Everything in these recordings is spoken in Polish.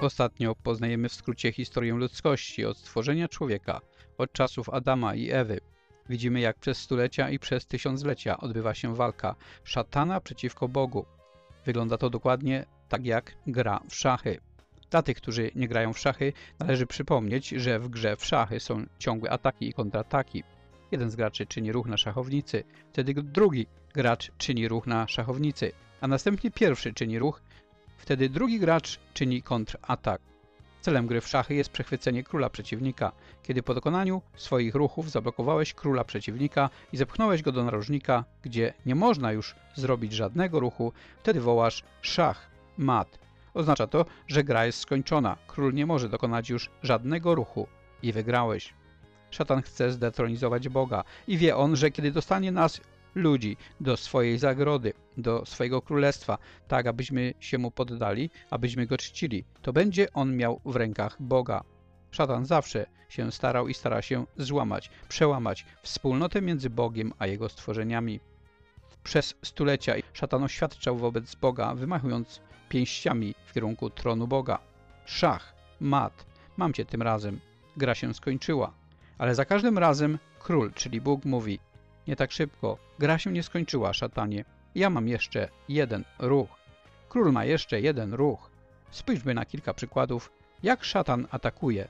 Ostatnio poznajemy w skrócie historię ludzkości od stworzenia człowieka, od czasów Adama i Ewy. Widzimy, jak przez stulecia i przez tysiąclecia odbywa się walka szatana przeciwko Bogu. Wygląda to dokładnie tak jak gra w szachy. Dla tych, którzy nie grają w szachy, należy przypomnieć, że w grze w szachy są ciągłe ataki i kontrataki. Jeden z graczy czyni ruch na szachownicy, wtedy drugi gracz czyni ruch na szachownicy, a następnie pierwszy czyni ruch, wtedy drugi gracz czyni kontratak. Celem gry w szachy jest przechwycenie króla przeciwnika. Kiedy po dokonaniu swoich ruchów zablokowałeś króla przeciwnika i zepchnąłeś go do narożnika, gdzie nie można już zrobić żadnego ruchu, wtedy wołasz szach, mat. Oznacza to, że gra jest skończona, król nie może dokonać już żadnego ruchu i wygrałeś. Szatan chce zdetronizować Boga i wie on, że kiedy dostanie nas ludzi do swojej zagrody, do swojego królestwa, tak abyśmy się mu poddali, abyśmy go czcili, to będzie on miał w rękach Boga. Szatan zawsze się starał i stara się złamać, przełamać wspólnotę między Bogiem a jego stworzeniami. Przez stulecia szatan oświadczał wobec Boga, wymachując pięściami w kierunku tronu Boga. Szach, mat, mam cię tym razem. Gra się skończyła. Ale za każdym razem król, czyli Bóg mówi nie tak szybko, gra się nie skończyła, szatanie. Ja mam jeszcze jeden ruch. Król ma jeszcze jeden ruch. Spójrzmy na kilka przykładów, jak szatan atakuje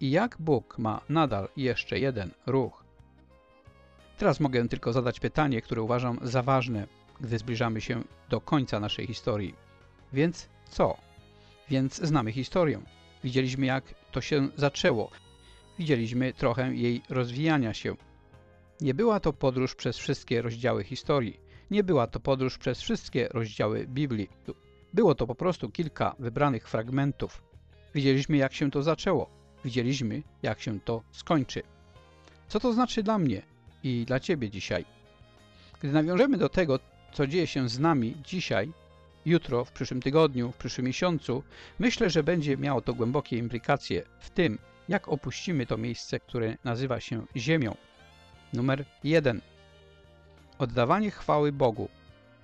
i jak Bóg ma nadal jeszcze jeden ruch. Teraz mogę tylko zadać pytanie, które uważam za ważne, gdy zbliżamy się do końca naszej historii. Więc co? Więc znamy historię. Widzieliśmy, jak to się zaczęło. Widzieliśmy trochę jej rozwijania się. Nie była to podróż przez wszystkie rozdziały historii. Nie była to podróż przez wszystkie rozdziały Biblii. Było to po prostu kilka wybranych fragmentów. Widzieliśmy, jak się to zaczęło. Widzieliśmy, jak się to skończy. Co to znaczy dla mnie i dla Ciebie dzisiaj? Gdy nawiążemy do tego, co dzieje się z nami dzisiaj, jutro, w przyszłym tygodniu, w przyszłym miesiącu, myślę, że będzie miało to głębokie implikacje w tym, jak opuścimy to miejsce, które nazywa się Ziemią. Numer 1. Oddawanie chwały Bogu,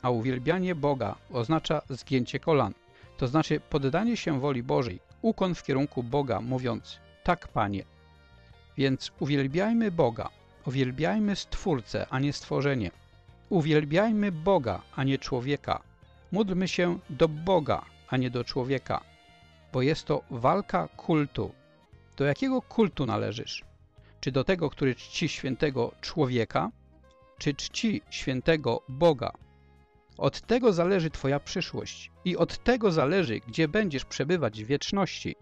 a uwielbianie Boga oznacza zgięcie kolan, to znaczy poddanie się woli Bożej, ukon w kierunku Boga, mówiąc tak, Panie. Więc uwielbiajmy Boga, uwielbiajmy Stwórcę, a nie stworzenie. Uwielbiajmy Boga, a nie człowieka. Módlmy się do Boga, a nie do człowieka, bo jest to walka kultu. Do jakiego kultu należysz? Czy do tego, który czci świętego człowieka, czy czci świętego Boga? Od tego zależy Twoja przyszłość i od tego zależy, gdzie będziesz przebywać w wieczności.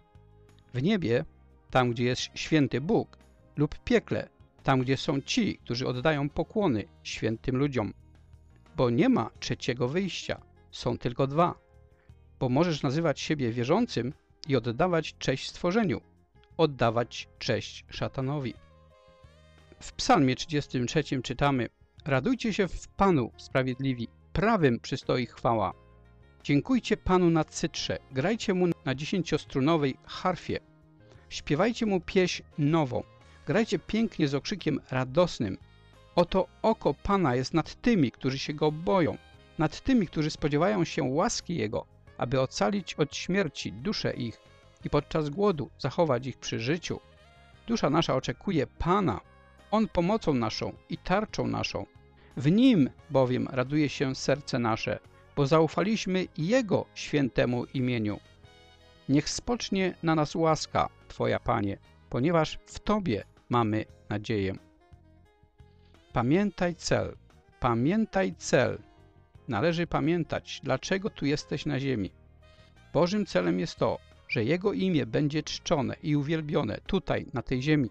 W niebie, tam gdzie jest święty Bóg, lub piekle, tam gdzie są ci, którzy oddają pokłony świętym ludziom. Bo nie ma trzeciego wyjścia, są tylko dwa. Bo możesz nazywać siebie wierzącym i oddawać cześć stworzeniu, oddawać cześć szatanowi. W psalmie 33 czytamy Radujcie się w Panu, sprawiedliwi, prawym przystoi chwała. Dziękujcie Panu na cytrze, grajcie Mu na dziesięciostrunowej harfie. Śpiewajcie Mu pieśń nową, grajcie pięknie z okrzykiem radosnym. Oto oko Pana jest nad tymi, którzy się Go boją, nad tymi, którzy spodziewają się łaski Jego, aby ocalić od śmierci duszę ich i podczas głodu zachować ich przy życiu. Dusza nasza oczekuje Pana, on pomocą naszą i tarczą naszą. W Nim bowiem raduje się serce nasze, bo zaufaliśmy Jego świętemu imieniu. Niech spocznie na nas łaska Twoja, Panie, ponieważ w Tobie mamy nadzieję. Pamiętaj cel, pamiętaj cel. Należy pamiętać, dlaczego tu jesteś na ziemi. Bożym celem jest to, że Jego imię będzie czczone i uwielbione tutaj, na tej ziemi.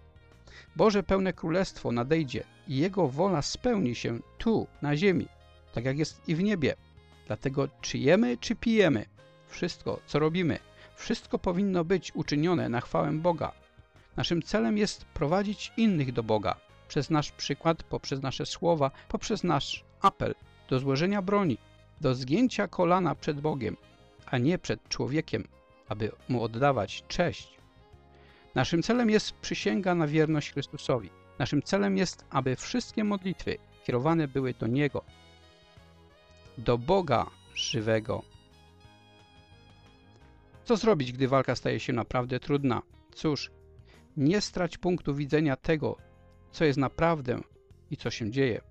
Boże pełne królestwo nadejdzie i Jego wola spełni się tu, na ziemi, tak jak jest i w niebie. Dlatego czy jemy, czy pijemy, wszystko, co robimy, wszystko powinno być uczynione na chwałę Boga. Naszym celem jest prowadzić innych do Boga, przez nasz przykład, poprzez nasze słowa, poprzez nasz apel do złożenia broni, do zgięcia kolana przed Bogiem, a nie przed człowiekiem, aby Mu oddawać cześć. Naszym celem jest przysięga na wierność Chrystusowi. Naszym celem jest, aby wszystkie modlitwy kierowane były do Niego, do Boga żywego. Co zrobić, gdy walka staje się naprawdę trudna? Cóż, nie strać punktu widzenia tego, co jest naprawdę i co się dzieje.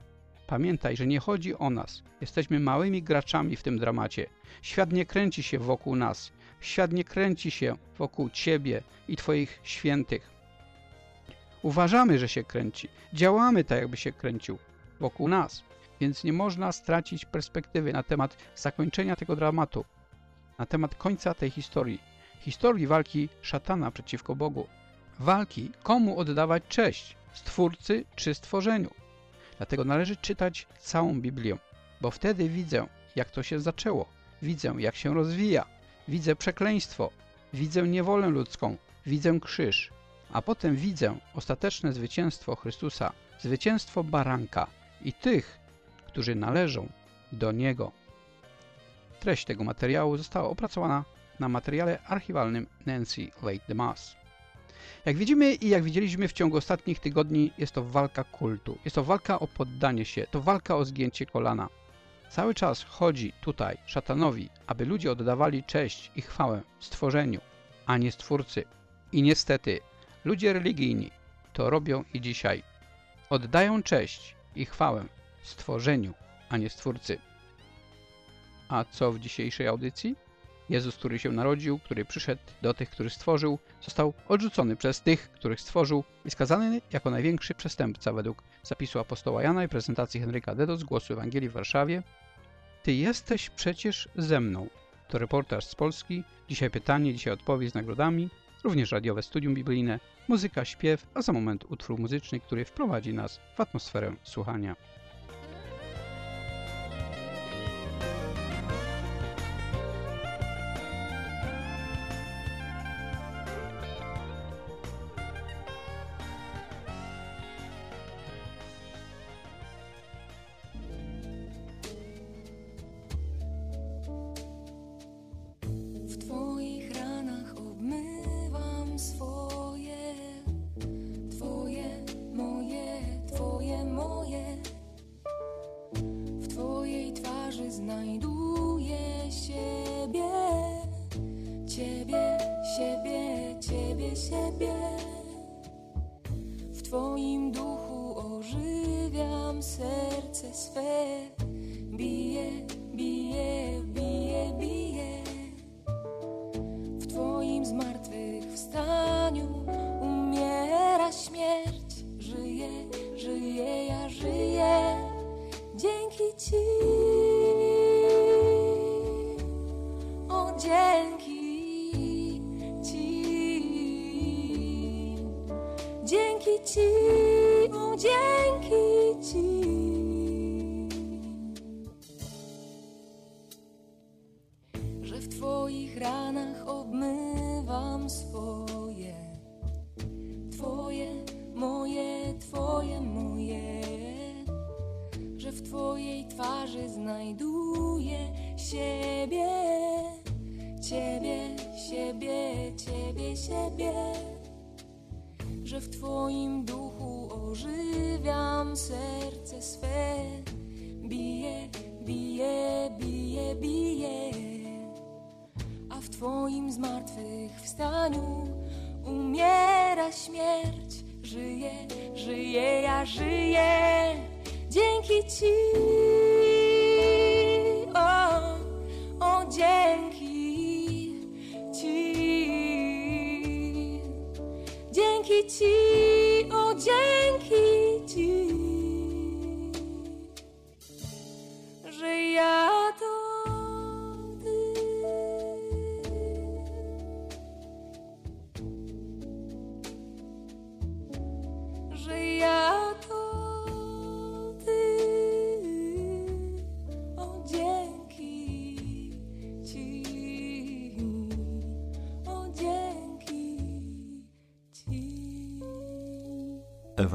Pamiętaj, że nie chodzi o nas. Jesteśmy małymi graczami w tym dramacie. Świat nie kręci się wokół nas. Świat nie kręci się wokół Ciebie i Twoich świętych. Uważamy, że się kręci. Działamy tak, jakby się kręcił wokół nas. Więc nie można stracić perspektywy na temat zakończenia tego dramatu, na temat końca tej historii. Historii walki szatana przeciwko Bogu. Walki, komu oddawać cześć, Stwórcy czy stworzeniu. Dlatego należy czytać całą Biblię, bo wtedy widzę, jak to się zaczęło. Widzę, jak się rozwija. Widzę przekleństwo. Widzę niewolę ludzką. Widzę krzyż. A potem widzę ostateczne zwycięstwo Chrystusa, zwycięstwo baranka i tych, którzy należą do Niego. Treść tego materiału została opracowana na materiale archiwalnym Nancy Late the Mass. Jak widzimy i jak widzieliśmy w ciągu ostatnich tygodni, jest to walka kultu. Jest to walka o poddanie się, to walka o zgięcie kolana. Cały czas chodzi tutaj szatanowi, aby ludzie oddawali cześć i chwałę stworzeniu, a nie stwórcy. I niestety, ludzie religijni to robią i dzisiaj. Oddają cześć i chwałę stworzeniu, a nie stwórcy. A co w dzisiejszej audycji? Jezus, który się narodził, który przyszedł do tych, których stworzył, został odrzucony przez tych, których stworzył i skazany jako największy przestępca według zapisu apostoła Jana i prezentacji Henryka Dedo z Głosu Ewangelii w Warszawie. Ty jesteś przecież ze mną. To reportaż z Polski. Dzisiaj pytanie, dzisiaj odpowiedź z nagrodami. Również radiowe studium biblijne, muzyka, śpiew, a za moment utwór muzyczny, który wprowadzi nas w atmosferę słuchania.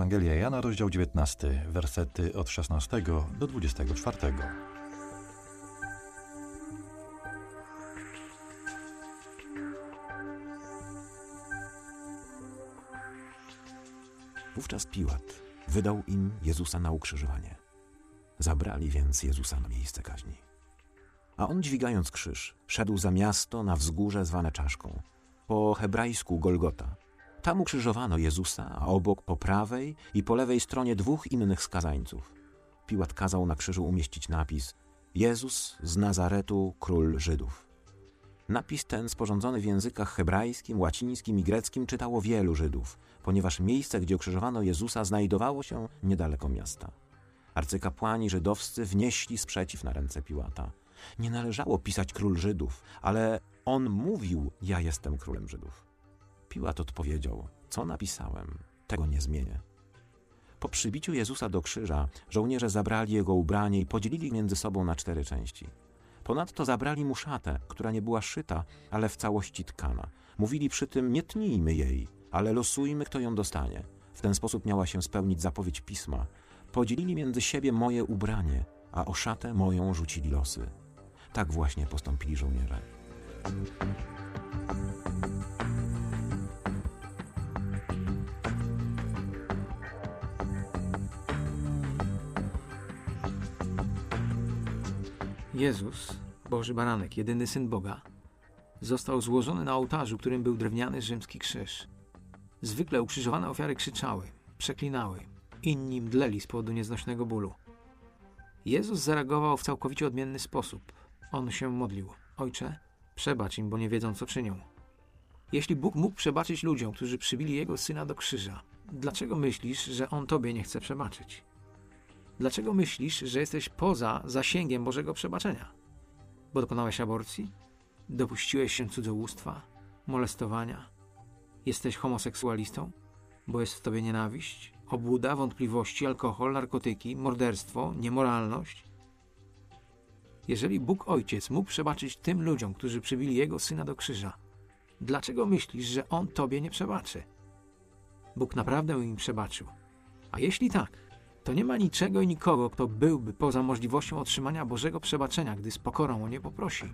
Ewangelia Jana, rozdział 19, wersety od 16 do 24. Wówczas Piłat wydał im Jezusa na ukrzyżowanie. Zabrali więc Jezusa na miejsce kaźni. A on dźwigając krzyż, szedł za miasto na wzgórze zwane czaszką, po hebrajsku Golgota. Tam ukrzyżowano Jezusa, a obok po prawej i po lewej stronie dwóch innych skazańców. Piłat kazał na krzyżu umieścić napis Jezus z Nazaretu, król Żydów. Napis ten, sporządzony w językach hebrajskim, łacińskim i greckim, czytało wielu Żydów, ponieważ miejsce, gdzie ukrzyżowano Jezusa, znajdowało się niedaleko miasta. Arcykapłani żydowscy wnieśli sprzeciw na ręce Piłata. Nie należało pisać król Żydów, ale on mówił: Ja jestem królem Żydów. Piłat odpowiedział: Co napisałem, tego nie zmienię. Po przybiciu Jezusa do krzyża żołnierze zabrali jego ubranie i podzielili między sobą na cztery części. Ponadto zabrali mu szatę, która nie była szyta, ale w całości tkana. Mówili przy tym: Nie tnijmy jej, ale losujmy, kto ją dostanie. W ten sposób miała się spełnić zapowiedź pisma. Podzielili między siebie moje ubranie, a o szatę moją rzucili losy. Tak właśnie postąpili żołnierze. Jezus, Boży Baranek, jedyny Syn Boga, został złożony na ołtarzu, którym był drewniany rzymski krzyż. Zwykle ukrzyżowane ofiary krzyczały, przeklinały, inni mdleli z powodu nieznośnego bólu. Jezus zareagował w całkowicie odmienny sposób. On się modlił. Ojcze, przebacz im, bo nie wiedzą, co czynią. Jeśli Bóg mógł przebaczyć ludziom, którzy przybili Jego Syna do krzyża, dlaczego myślisz, że On Tobie nie chce przebaczyć? Dlaczego myślisz, że jesteś poza zasięgiem Bożego przebaczenia? Bo dokonałeś aborcji? Dopuściłeś się cudzołóstwa? Molestowania? Jesteś homoseksualistą? Bo jest w tobie nienawiść? Obłuda, wątpliwości, alkohol, narkotyki, morderstwo, niemoralność? Jeżeli Bóg Ojciec mógł przebaczyć tym ludziom, którzy przybili Jego Syna do krzyża, dlaczego myślisz, że On Tobie nie przebaczy? Bóg naprawdę im przebaczył. A jeśli tak, to nie ma niczego i nikogo, kto byłby poza możliwością otrzymania Bożego przebaczenia, gdy z pokorą o nie poprosi.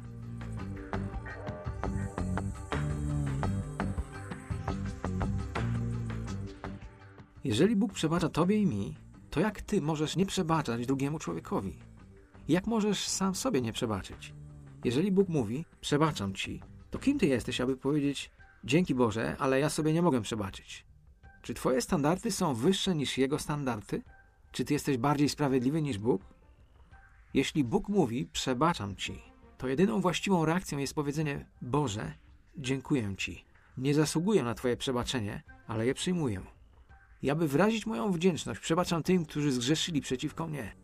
Jeżeli Bóg przebacza Tobie i mi, to jak Ty możesz nie przebaczać drugiemu człowiekowi? Jak możesz sam sobie nie przebaczyć? Jeżeli Bóg mówi, przebaczam Ci, to kim Ty jesteś, aby powiedzieć, dzięki Boże, ale ja sobie nie mogę przebaczyć? Czy Twoje standardy są wyższe niż Jego standardy? Czy Ty jesteś bardziej sprawiedliwy niż Bóg? Jeśli Bóg mówi, przebaczam Ci, to jedyną właściwą reakcją jest powiedzenie, Boże, dziękuję Ci. Nie zasługuję na Twoje przebaczenie, ale je przyjmuję. I aby wyrazić moją wdzięczność, przebaczam tym, którzy zgrzeszyli przeciwko mnie.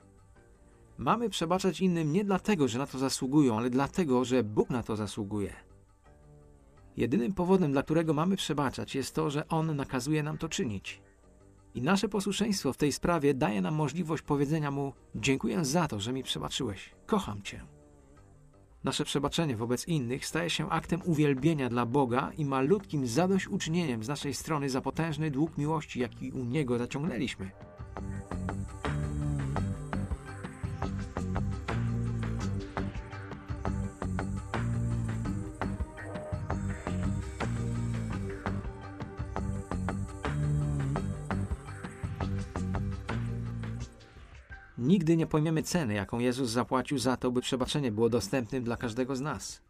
Mamy przebaczać innym nie dlatego, że na to zasługują, ale dlatego, że Bóg na to zasługuje. Jedynym powodem, dla którego mamy przebaczać, jest to, że On nakazuje nam to czynić. I nasze posłuszeństwo w tej sprawie daje nam możliwość powiedzenia Mu: Dziękuję za to, że mi przebaczyłeś, kocham Cię. Nasze przebaczenie wobec innych staje się aktem uwielbienia dla Boga i malutkim zadośćuczynieniem z naszej strony za potężny dług miłości, jaki u Niego zaciągnęliśmy. Nigdy nie pojmiemy ceny, jaką Jezus zapłacił za to, by przebaczenie było dostępnym dla każdego z nas.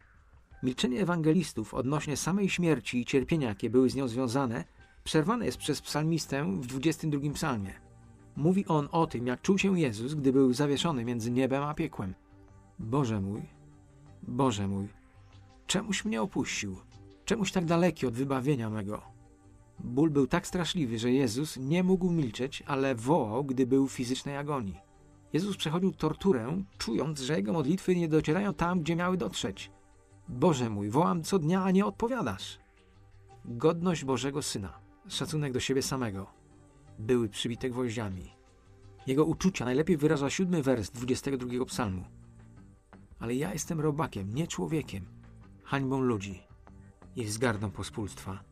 Milczenie ewangelistów odnośnie samej śmierci i cierpienia, jakie były z nią związane, przerwane jest przez psalmistę w 22 psalmie. Mówi on o tym, jak czuł się Jezus, gdy był zawieszony między niebem a piekłem. Boże mój, Boże mój, czemuś mnie opuścił, czemuś tak daleki od wybawienia mego. Ból był tak straszliwy, że Jezus nie mógł milczeć, ale wołał, gdy był w fizycznej agonii. Jezus przechodził torturę, czując, że jego modlitwy nie docierają tam, gdzie miały dotrzeć. Boże mój, wołam co dnia, a nie odpowiadasz. Godność Bożego Syna, szacunek do siebie samego, były przybite gwoździami. Jego uczucia najlepiej wyraża siódmy wers 22 psalmu. Ale ja jestem robakiem, nie człowiekiem, hańbą ludzi i wzgardą pospólstwa.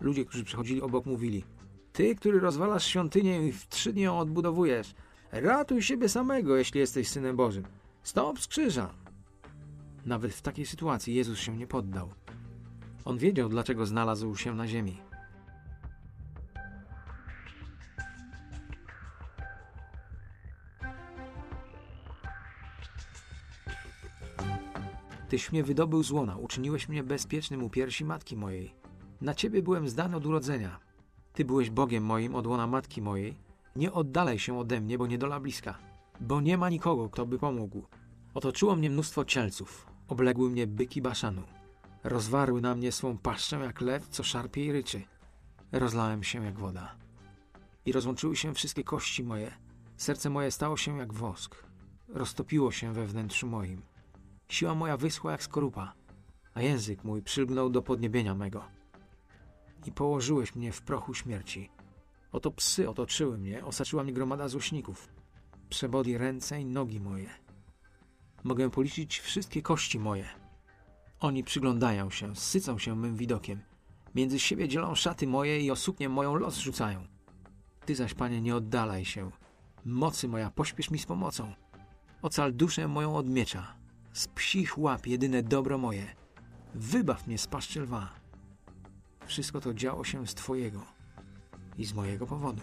Ludzie, którzy przechodzili obok, mówili: Ty, który rozwalasz świątynię i w trzy dni ją odbudowujesz, ratuj siebie samego, jeśli jesteś synem Bożym. Stop z krzyża. Nawet w takiej sytuacji Jezus się nie poddał. On wiedział, dlaczego znalazł się na ziemi. Tyś mnie wydobył z łona, uczyniłeś mnie bezpiecznym u piersi matki mojej. Na Ciebie byłem zdany od urodzenia. Ty byłeś Bogiem moim od łona matki mojej. Nie oddalaj się ode mnie, bo nie dola bliska. Bo nie ma nikogo, kto by pomógł. Otoczyło mnie mnóstwo cielców. Obległy mnie byki baszanu. Rozwarły na mnie swą paszczę jak lew, co szarpie i ryczy. Rozlałem się jak woda. I rozłączyły się wszystkie kości moje. Serce moje stało się jak wosk. Roztopiło się we wnętrzu moim. Siła moja wyschła jak skorupa, a język mój przylgnął do podniebienia mego. I położyłeś mnie w prochu śmierci. Oto psy otoczyły mnie, osaczyła mnie gromada złośników. Przebodli ręce i nogi moje. Mogę policzyć wszystkie kości moje. Oni przyglądają się, sycą się mym widokiem. Między siebie dzielą szaty moje i o suknię moją los rzucają. Ty zaś, panie, nie oddalaj się. Mocy moja, pośpiesz mi z pomocą. Ocal duszę moją od miecza. Z psich łap jedyne dobro moje. Wybaw mnie z paszczy lwa. Wszystko to działo się z Twojego i z mojego powodu.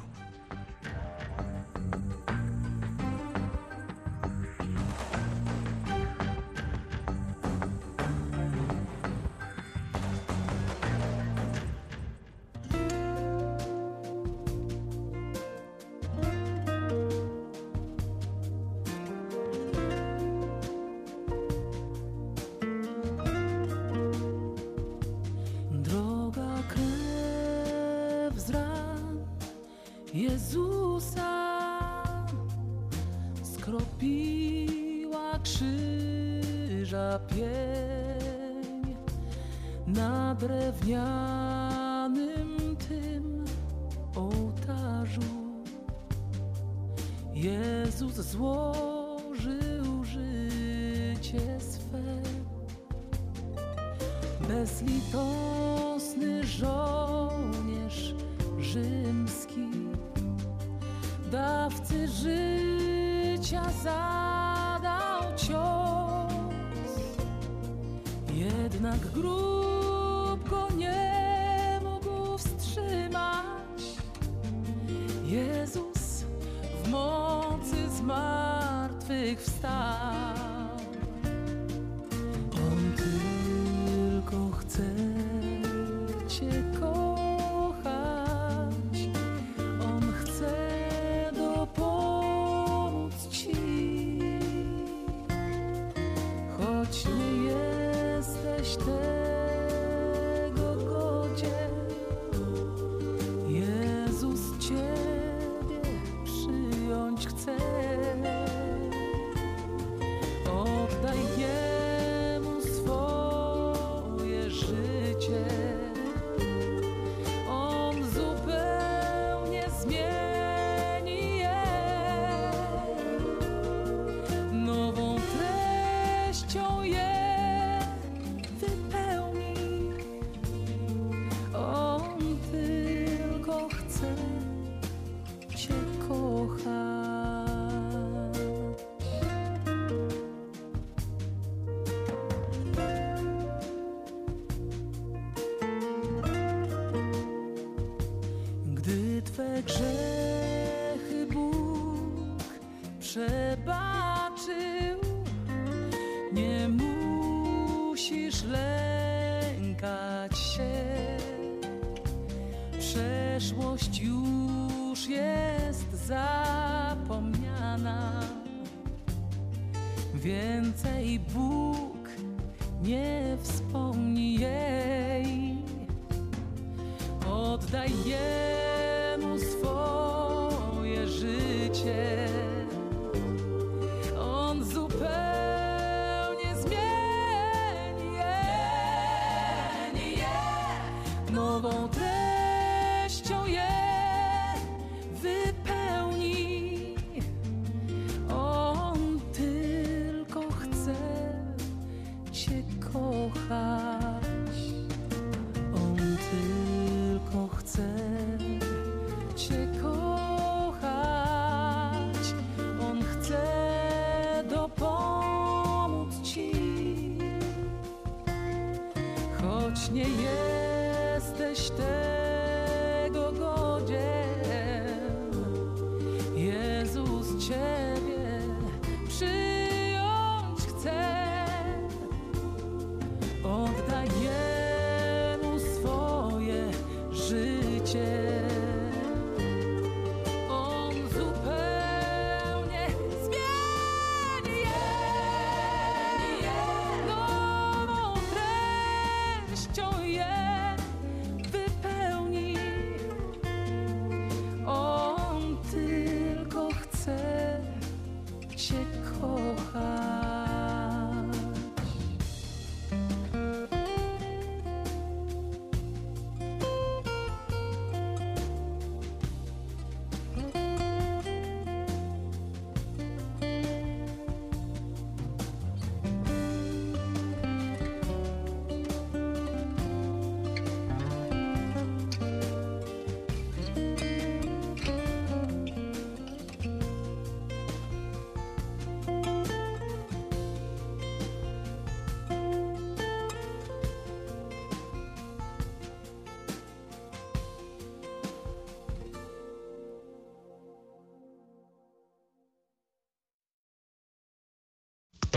Przeszłość już jest zapomniana.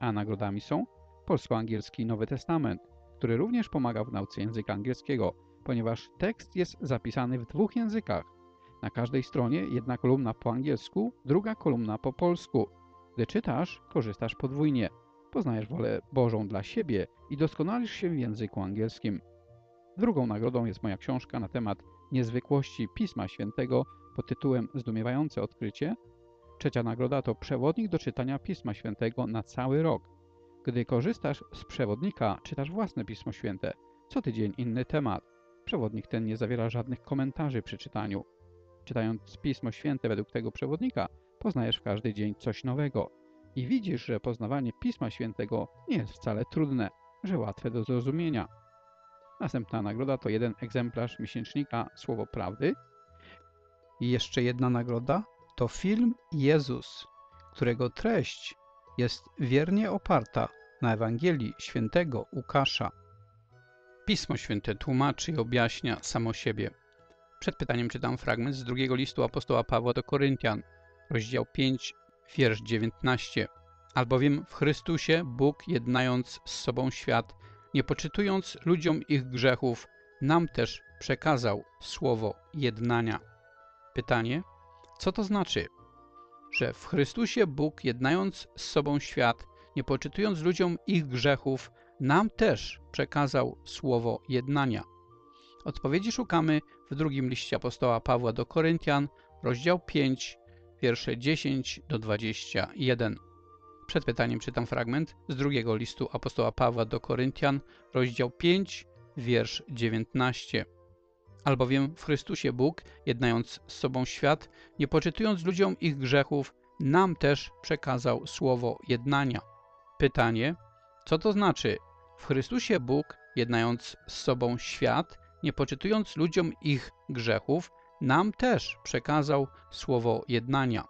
A nagrodami są polsko-angielski Nowy Testament, który również pomaga w nauce języka angielskiego, ponieważ tekst jest zapisany w dwóch językach. Na każdej stronie jedna kolumna po angielsku, druga kolumna po polsku. Gdy czytasz, korzystasz podwójnie. Poznajesz wolę Bożą dla siebie i doskonalisz się w języku angielskim. Drugą nagrodą jest moja książka na temat niezwykłości Pisma Świętego pod tytułem Zdumiewające odkrycie. Trzecia nagroda to przewodnik do czytania Pisma Świętego na cały rok. Gdy korzystasz z przewodnika, czytasz własne Pismo Święte. Co tydzień inny temat. Przewodnik ten nie zawiera żadnych komentarzy przy czytaniu. Czytając Pismo Święte według tego przewodnika, poznajesz w każdy dzień coś nowego. I widzisz, że poznawanie Pisma Świętego nie jest wcale trudne, że łatwe do zrozumienia. Następna nagroda to jeden egzemplarz miesięcznika Słowo Prawdy. I jeszcze jedna nagroda to film Jezus, którego treść jest wiernie oparta na Ewangelii świętego Łukasza. Pismo Święte tłumaczy i objaśnia samo siebie. Przed pytaniem czytam fragment z drugiego listu apostoła Pawła do Koryntian, rozdział 5, wiersz 19. Albowiem w Chrystusie Bóg, jednając z sobą świat, nie poczytując ludziom ich grzechów, nam też przekazał słowo jednania. Pytanie, co to znaczy? Że w Chrystusie Bóg, jednając z sobą świat, nie poczytując ludziom ich grzechów, nam też przekazał słowo jednania. Odpowiedzi szukamy w drugim liście apostoła Pawła do Koryntian, rozdział 5, wiersze 10 do 21. Przed pytaniem czytam fragment z drugiego listu apostoła Pawła do Koryntian, rozdział 5, wiersz 19. Albowiem w Chrystusie Bóg, jednając z sobą świat, nie poczytując ludziom ich grzechów, nam też przekazał słowo jednania. Pytanie, co to znaczy? W Chrystusie Bóg, jednając z sobą świat, nie poczytując ludziom ich grzechów, nam też przekazał słowo jednania.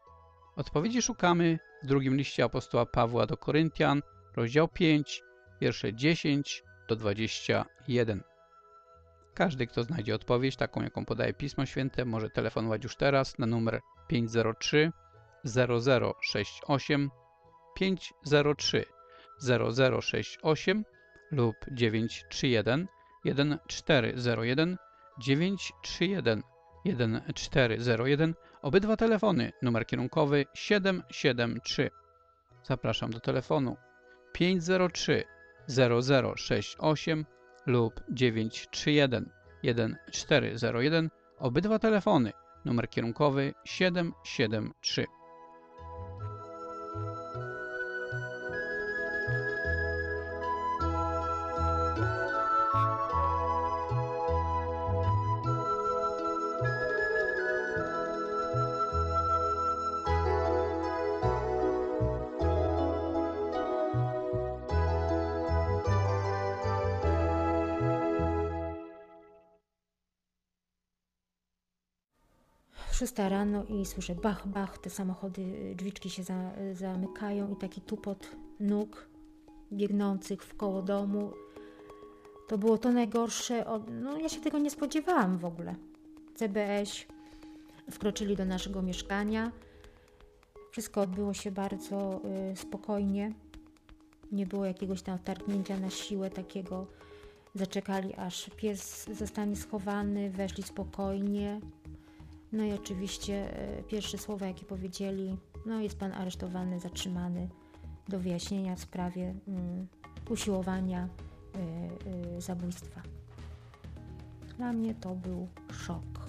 Odpowiedzi szukamy w drugim liście apostoła Pawła do Koryntian, rozdział 5, wiersze 10 do 21. Każdy, kto znajdzie odpowiedź, taką jaką podaje Pismo Święte, może telefonować już teraz na numer 503 0068 503 0068 lub 931 1401 931 1401 obydwa telefony, numer kierunkowy 773. Zapraszam do telefonu 503 0068 lub 931 1401 obydwa telefony, numer kierunkowy 773. Szósta rano i słyszę bach, bach, te samochody, drzwiczki się za, zamykają i taki tupot nóg biegnących w koło domu. To było to najgorsze. Od, no ja się tego nie spodziewałam w ogóle. CBS wkroczyli do naszego mieszkania. Wszystko odbyło się bardzo y, spokojnie. Nie było jakiegoś tam wtargnięcia na siłę takiego. Zaczekali aż pies zostanie schowany, weszli spokojnie. No i oczywiście e, pierwsze słowa, jakie powiedzieli, no jest pan aresztowany, zatrzymany do wyjaśnienia w sprawie mm, usiłowania y, y, zabójstwa. Dla mnie to był szok.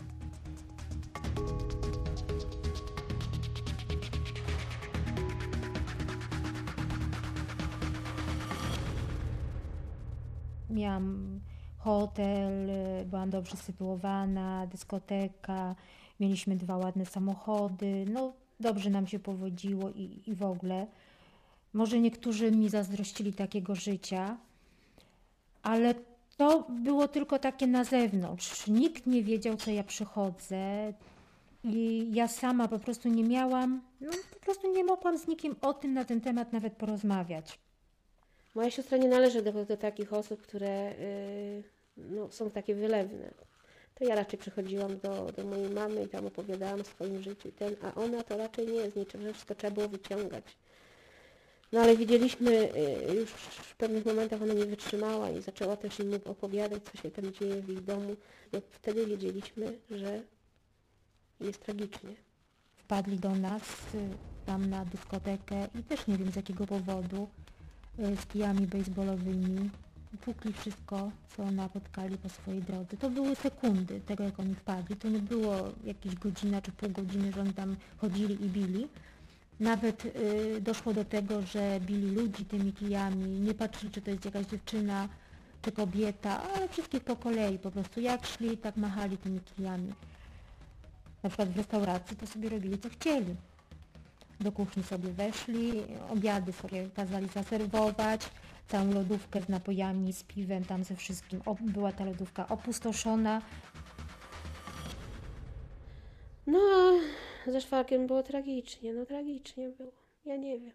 Miałam hotel, byłam dobrze sytuowana, dyskoteka, mieliśmy dwa ładne samochody, no dobrze nam się powodziło i, i w ogóle. Może niektórzy mi zazdrościli takiego życia, ale to było tylko takie na zewnątrz. Nikt nie wiedział, co ja przychodzę. I ja sama po prostu nie miałam, no po prostu nie mogłam z nikim o tym na ten temat nawet porozmawiać. Moja siostra nie należy do, do takich osób, które y, no, są takie wylewne. To ja raczej przychodziłam do, do mojej mamy i tam opowiadałam o swoim życiu, ten, a ona to raczej nie jest niczym, że wszystko trzeba było wyciągać. No ale widzieliśmy y, już w pewnych momentach ona nie wytrzymała i zaczęła też im opowiadać, co się tam dzieje w ich domu. No, wtedy wiedzieliśmy, że jest tragicznie. Wpadli do nas y, tam na dyskotekę i też nie wiem z jakiego powodu, y, z kijami baseballowymi. Tłukli wszystko, co napotkali po swojej drodze. To były sekundy tego, jak oni wpadli. To nie było jakieś godzina czy pół godziny, że oni tam chodzili i bili. Nawet y, doszło do tego, że bili ludzi tymi kijami, nie patrzyli, czy to jest jakaś dziewczyna, czy kobieta, ale wszystkich po kolei po prostu. Jak szli, tak machali tymi kijami. Na przykład w restauracji to sobie robili, co chcieli. Do kuchni sobie weszli, obiady sobie kazali zaserwować, całą lodówkę z napojami, z piwem, tam ze wszystkim. O, była ta lodówka opustoszona. No ze szwagrem było tragicznie, no tragicznie było. Ja nie wiem.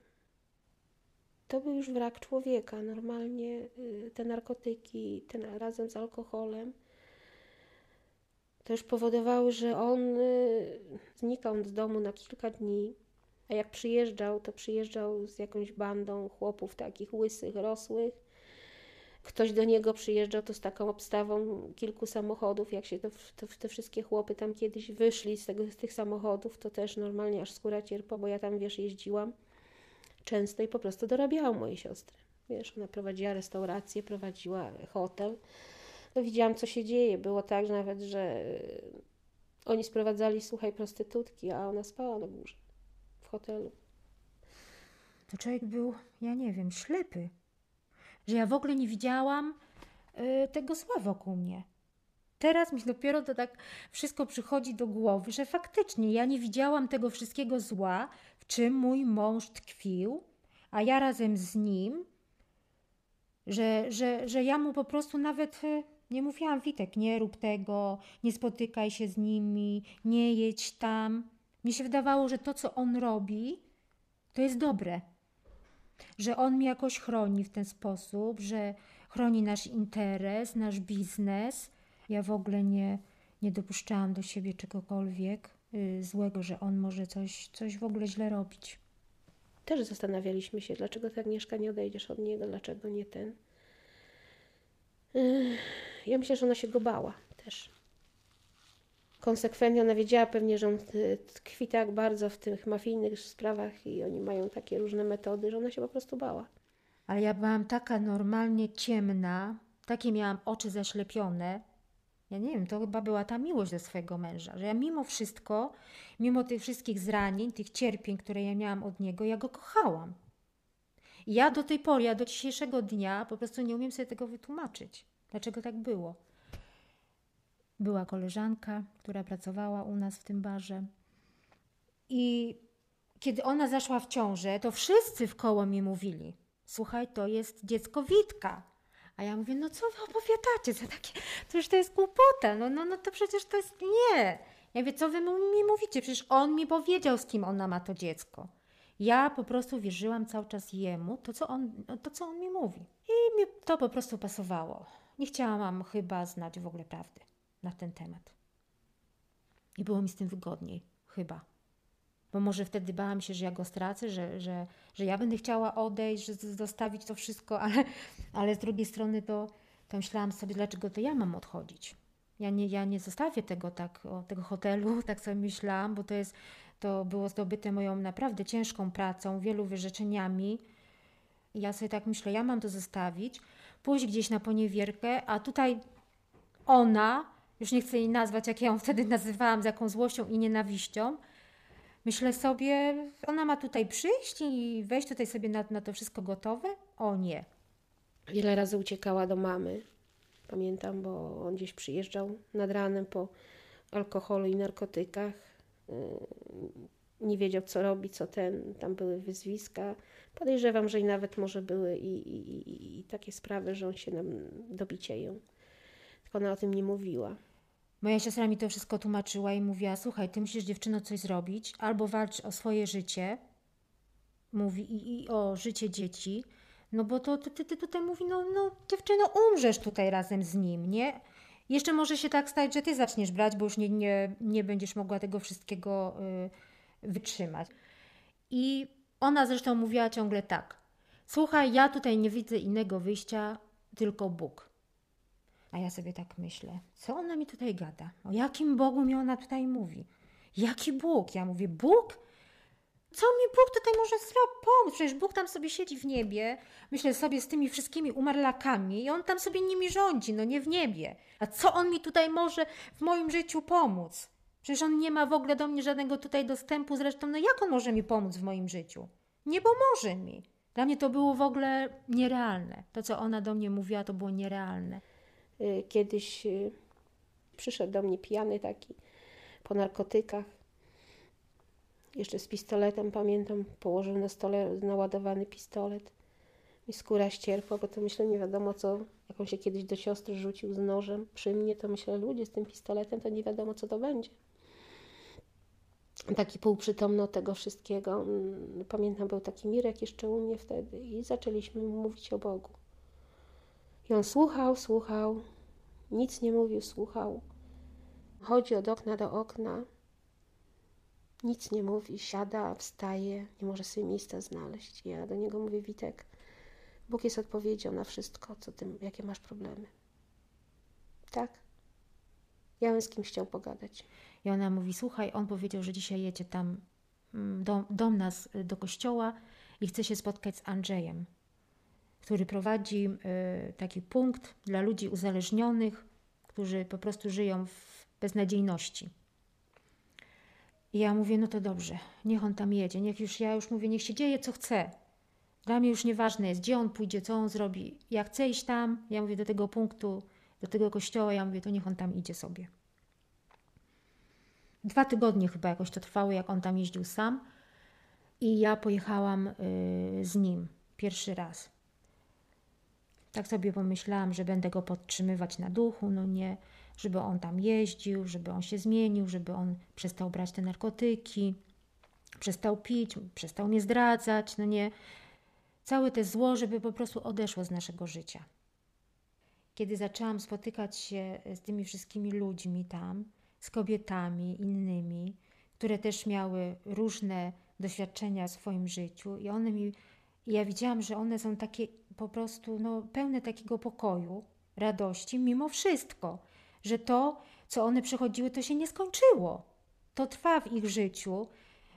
To był już wrak człowieka. Normalnie y, te narkotyki, ten razem z alkoholem, to już powodowały, że on y, znikał z domu na kilka dni, a jak przyjeżdżał, to przyjeżdżał z jakąś bandą chłopów takich łysych, rosłych. Ktoś do niego przyjeżdżał to z taką obstawą kilku samochodów. Jak się to, to, te wszystkie chłopy tam kiedyś wyszli z, tego, z tych samochodów, to też normalnie aż skóra cierpa, bo ja tam, wiesz, jeździłam często i po prostu dorabiałam mojej siostry. Wiesz, ona prowadziła restaurację, prowadziła hotel. No widziałam, co się dzieje. Było tak, że nawet, że oni sprowadzali, słuchaj, prostytutki, a ona spała na górze hotelu. To człowiek był, ja nie wiem, ślepy. Że ja w ogóle nie widziałam y, tego zła wokół mnie. Teraz mi dopiero to tak wszystko przychodzi do głowy, że faktycznie ja nie widziałam tego wszystkiego zła, w czym mój mąż tkwił, a ja razem z nim, że, że, że ja mu po prostu nawet y, nie mówiłam, Witek, nie rób tego, nie spotykaj się z nimi, nie jedź tam. Mi się wydawało, że to, co on robi, to jest dobre. Że on mi jakoś chroni w ten sposób, że chroni nasz interes, nasz biznes. Ja w ogóle nie, nie dopuszczałam do siebie czegokolwiek y, złego, że on może coś, coś w ogóle źle robić. Też zastanawialiśmy się, dlaczego ty Agnieszka nie odejdziesz od niego, dlaczego nie ten. Ech, Ja myślę, że ona się go bała też. Konsekwentnie ona wiedziała pewnie, że on tkwi tak bardzo w tych mafijnych sprawach i oni mają takie różne metody, że ona się po prostu bała. Ale ja byłam taka normalnie ciemna, takie miałam oczy zaślepione. Ja nie wiem, to chyba była ta miłość do swojego męża, że ja mimo wszystko, mimo tych wszystkich zranień, tych cierpień, które ja miałam od niego, ja go kochałam. Ja do tej pory, ja do dzisiejszego dnia po prostu nie umiem sobie tego wytłumaczyć. Dlaczego tak było? Była koleżanka, która pracowała u nas w tym barze. I kiedy ona zaszła w ciążę, to wszyscy w koło mi mówili: Słuchaj, to jest dziecko Witka. A ja mówię: No co wy opowiadacie? Co takie, to już to jest głupota. No, no, no to przecież to jest nie. Ja mówię: Co wy mi mówicie? Przecież on mi powiedział, z kim ona ma to dziecko. Ja po prostu wierzyłam cały czas jemu, to co on, to, co on mi mówi. I mi to po prostu pasowało. Nie chciałam chyba znać w ogóle prawdy na ten temat. I było mi z tym wygodniej, chyba. Bo może wtedy bałam się, że ja go stracę, że, że, że ja będę chciała odejść, że zostawić to wszystko, ale, ale z drugiej strony to, to myślałam sobie, dlaczego to ja mam odchodzić. Ja nie, ja nie zostawię tego tak, o, tego hotelu, tak sobie myślałam, bo to jest, to było zdobyte moją naprawdę ciężką pracą, wielu wyrzeczeniami. I ja sobie tak myślę, ja mam to zostawić, pójść gdzieś na poniewierkę, a tutaj ona, już nie chcę jej nazwać, jak ja ją wtedy nazywałam, z jaką złością i nienawiścią, myślę sobie, ona ma tutaj przyjść i wejść tutaj sobie na, na to wszystko gotowe? O nie. Wiele razy uciekała do mamy. Pamiętam, bo on gdzieś przyjeżdżał nad ranem po alkoholu i narkotykach. Yy, nie wiedział, co robi, co ten. Tam były wyzwiska. Podejrzewam, że i nawet może były i, i, i, i takie sprawy, że on się nam do bicia ją. Ona o tym nie mówiła. Moja siostra mi to wszystko tłumaczyła i mówiła: Słuchaj, ty musisz dziewczyno coś zrobić, albo walcz o swoje życie, mówi, i, i o życie dzieci, no bo to ty, ty, ty tutaj mówi: no, no, dziewczyno, umrzesz tutaj razem z nim, nie? Jeszcze może się tak stać, że ty zaczniesz brać, bo już nie, nie, nie będziesz mogła tego wszystkiego y, wytrzymać. I ona zresztą mówiła ciągle tak: Słuchaj, ja tutaj nie widzę innego wyjścia, tylko Bóg. A ja sobie tak myślę, co ona mi tutaj gada? O jakim Bogu mi ona tutaj mówi? Jaki Bóg? Ja mówię, Bóg? Co mi Bóg tutaj może pomóc? Przecież Bóg tam sobie siedzi w niebie, myślę sobie z tymi wszystkimi umarlakami i on tam sobie nimi rządzi, no nie w niebie. A co on mi tutaj może w moim życiu pomóc? Przecież on nie ma w ogóle do mnie żadnego tutaj dostępu, zresztą no jak on może mi pomóc w moim życiu? Nie pomoże mi. Dla mnie to było w ogóle nierealne. To, co ona do mnie mówiła, to było nierealne. Kiedyś przyszedł do mnie pijany taki po narkotykach. Jeszcze z pistoletem, pamiętam, położył na stole naładowany pistolet. Mi skóra ścierpła, bo to myślę, nie wiadomo co, jak on się kiedyś do siostry rzucił z nożem przy mnie, to myślę, ludzie z tym pistoletem, to nie wiadomo co to będzie. Taki półprzytomny od tego wszystkiego. Pamiętam, był taki Mirek jeszcze u mnie wtedy i zaczęliśmy mówić o Bogu. I on słuchał, słuchał, nic nie mówił, słuchał. Chodzi od okna do okna, nic nie mówi, siada, wstaje, nie może sobie miejsca znaleźć. Ja do niego mówię, Witek, Bóg jest odpowiedzią na wszystko, co ty, jakie masz problemy. Tak? Ja bym z kimś chciał pogadać. I ona mówi, słuchaj, on powiedział, że dzisiaj jedzie tam do, do nas, do kościoła i chce się spotkać z Andrzejem który prowadzi taki punkt dla ludzi uzależnionych, którzy po prostu żyją w beznadziejności. I ja mówię, no to dobrze, niech on tam jedzie, niech już, ja już mówię, niech się dzieje co chce. Dla mnie już nieważne jest, gdzie on pójdzie, co on zrobi. Ja chcę iść tam, ja mówię do tego punktu, do tego kościoła, ja mówię, to niech on tam idzie sobie. Dwa tygodnie chyba jakoś to trwało, jak on tam jeździł sam i ja pojechałam y, z nim pierwszy raz. Tak sobie pomyślałam, że będę go podtrzymywać na duchu, no nie, żeby on tam jeździł, żeby on się zmienił, żeby on przestał brać te narkotyki, przestał pić, przestał mnie zdradzać, no nie. Całe te zło, żeby po prostu odeszło z naszego życia. Kiedy zaczęłam spotykać się z tymi wszystkimi ludźmi tam, z kobietami innymi, które też miały różne doświadczenia w swoim życiu i one mi, ja widziałam, że one są takie po prostu no, pełne takiego pokoju, radości, mimo wszystko, że to, co one przechodziły, to się nie skończyło. To trwa w ich życiu.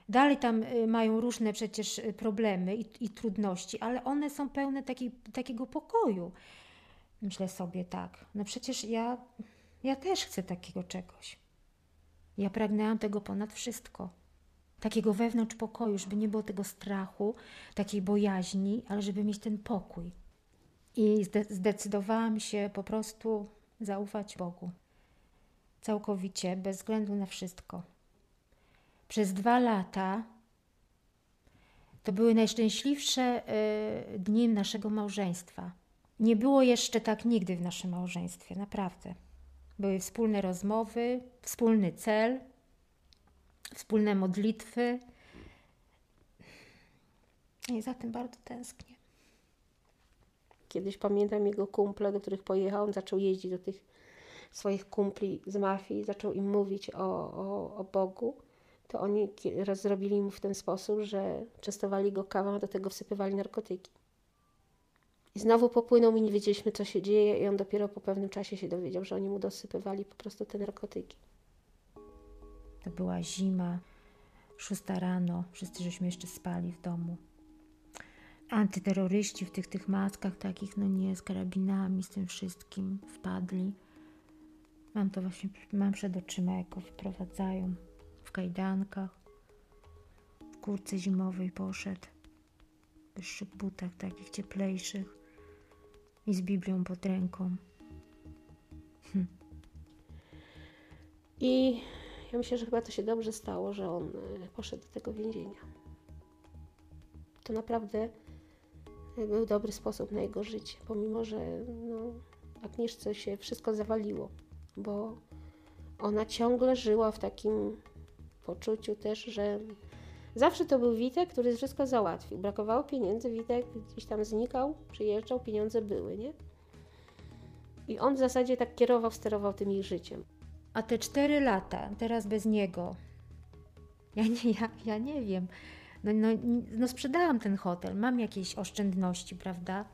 Dalej tam y, mają różne przecież y, problemy i, i trudności, ale one są pełne taki, takiego pokoju. Myślę sobie tak, no przecież ja, ja też chcę takiego czegoś. Ja pragnęłam tego ponad wszystko. Takiego wewnątrz pokoju, żeby nie było tego strachu, takiej bojaźni, ale żeby mieć ten pokój. I zdecydowałam się po prostu zaufać Bogu. Całkowicie, bez względu na wszystko. Przez dwa lata to były najszczęśliwsze y, dni naszego małżeństwa. Nie było jeszcze tak nigdy w naszym małżeństwie, naprawdę. Były wspólne rozmowy, wspólny cel, wspólne modlitwy. I za tym bardzo tęsknię. Kiedyś pamiętam jego kumple, do których pojechał, on zaczął jeździć do tych swoich kumpli z mafii, zaczął im mówić o, o, o Bogu. To oni raz zrobili mu w ten sposób, że częstowali go kawą, a do tego wsypywali narkotyki. I znowu popłynął i nie wiedzieliśmy, co się dzieje, i on dopiero po pewnym czasie się dowiedział, że oni mu dosypywali po prostu te narkotyki. Była zima, szósta rano, wszyscy żeśmy jeszcze spali w domu. Antyterroryści w tych, tych maskach takich, no nie, z karabinami, z tym wszystkim wpadli. Mam to właśnie, mam przed oczyma, jak go wyprowadzają w kajdankach, w kurce zimowej poszedł, w butach takich cieplejszych i z Biblią pod ręką. Hm. I Ja myślę, że chyba to się dobrze stało, że on y, poszedł do tego więzienia. To naprawdę y, był dobry sposób na jego życie, pomimo że no, Agnieszce się wszystko zawaliło, bo ona ciągle żyła w takim poczuciu też, że zawsze to był Witek, który wszystko załatwił. Brakowało pieniędzy, Witek gdzieś tam znikał, przyjeżdżał, pieniądze były, nie? I on w zasadzie tak kierował, sterował tym ich życiem. A te cztery lata, teraz bez niego, ja nie, ja, ja nie wiem. No, no, no sprzedałam ten hotel, mam jakieś oszczędności, prawda?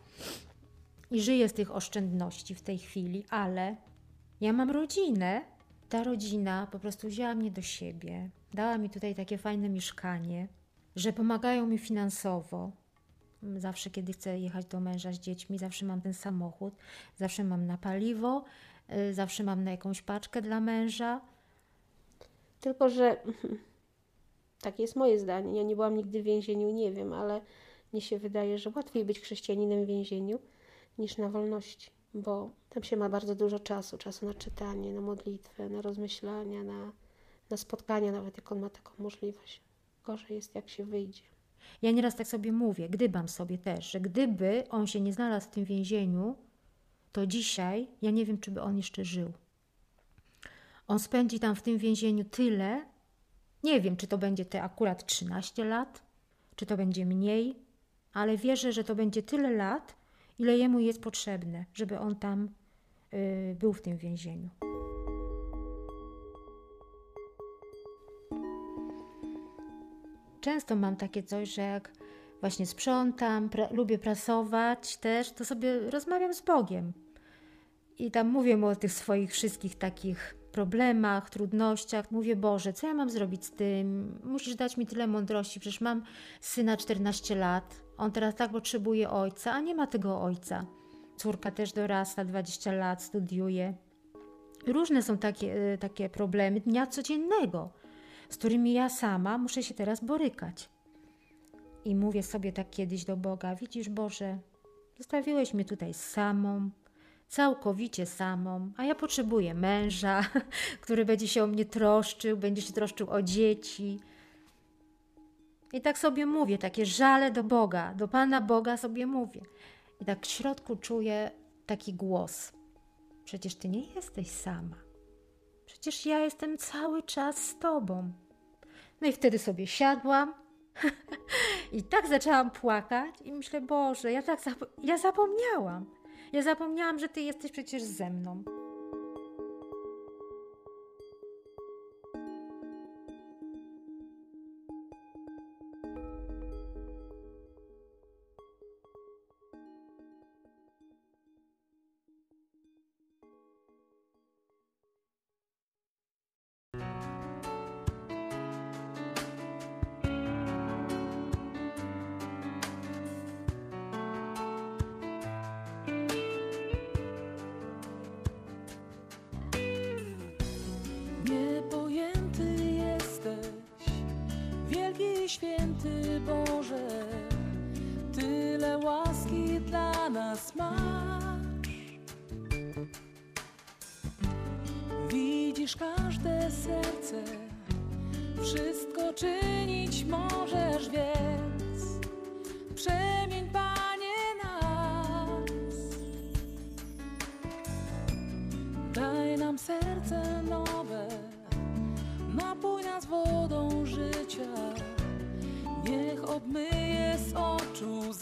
I żyję z tych oszczędności w tej chwili, ale ja mam rodzinę. Ta rodzina po prostu wzięła mnie do siebie, dała mi tutaj takie fajne mieszkanie, że pomagają mi finansowo. Zawsze, kiedy chcę jechać do męża z dziećmi, zawsze mam ten samochód, zawsze mam na paliwo, zawsze mam na jakąś paczkę dla męża. Tylko, że takie jest moje zdanie. Ja nie byłam nigdy w więzieniu, nie wiem, ale mnie się wydaje, że łatwiej być chrześcijaninem w więzieniu niż na wolności, bo tam się ma bardzo dużo czasu, czasu na czytanie, na modlitwę, na rozmyślania, na, na spotkania, nawet jak on ma taką możliwość. Gorzej jest, jak się wyjdzie. Ja nieraz tak sobie mówię, gdybam sobie też, że gdyby on się nie znalazł w tym więzieniu, to dzisiaj ja nie wiem, czy by on jeszcze żył. On spędzi tam w tym więzieniu tyle, nie wiem, czy to będzie te akurat 13 lat, czy to będzie mniej, ale wierzę, że to będzie tyle lat, ile jemu jest potrzebne, żeby on tam y, był w tym więzieniu. Często mam takie coś, że jak właśnie sprzątam, pra lubię prasować też, to sobie rozmawiam z Bogiem. I tam mówię mu o tych swoich wszystkich takich problemach, trudnościach. Mówię, Boże, co ja mam zrobić z tym? Musisz dać mi tyle mądrości, przecież mam syna 14 lat. On teraz tak potrzebuje ojca, a nie ma tego ojca. Córka też dorasta, 20 lat, studiuje. Różne są takie, takie problemy dnia codziennego, z którymi ja sama muszę się teraz borykać. I mówię sobie tak kiedyś do Boga: Widzisz, Boże, zostawiłeś mnie tutaj samą, całkowicie samą, a ja potrzebuję męża, który będzie się o mnie troszczył, będzie się troszczył o dzieci. I tak sobie mówię, takie żale do Boga, do Pana Boga sobie mówię. I tak w środku czuję taki głos. Przecież Ty nie jesteś sama. Przecież ja jestem cały czas z Tobą. No i wtedy sobie siadłam i tak zaczęłam płakać i myślę, Boże, ja tak zap ja zapomniałam. Ja zapomniałam, że Ty jesteś przecież ze mną. Z oczu.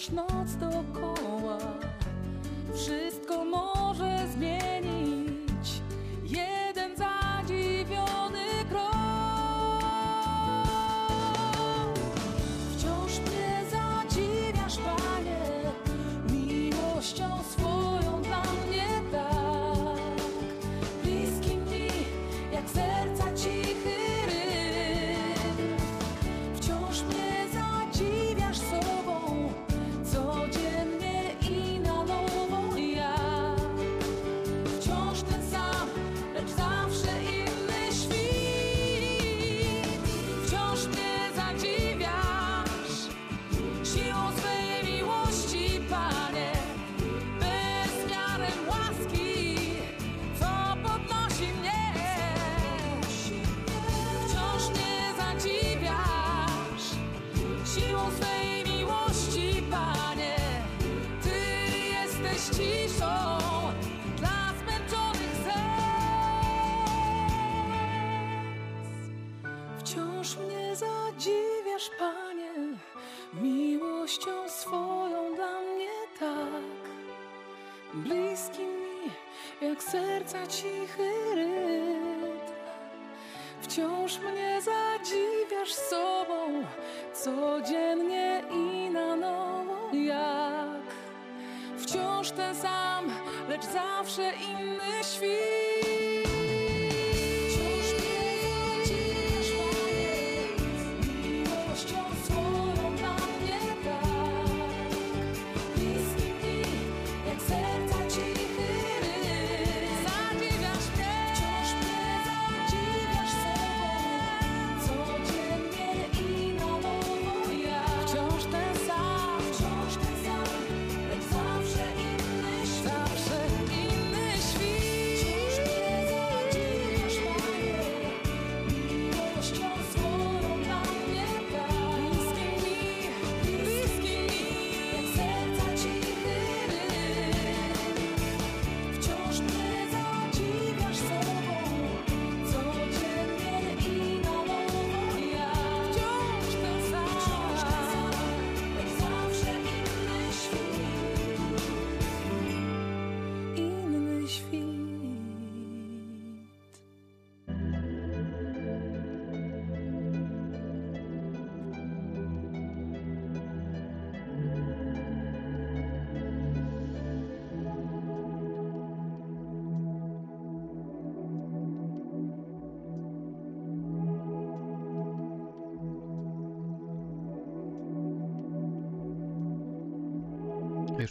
Chociaż jak serca cichy rytm. Wciąż mnie zadziwiasz sobą, codziennie i na nowo jak. Wciąż ten sam, lecz zawsze inny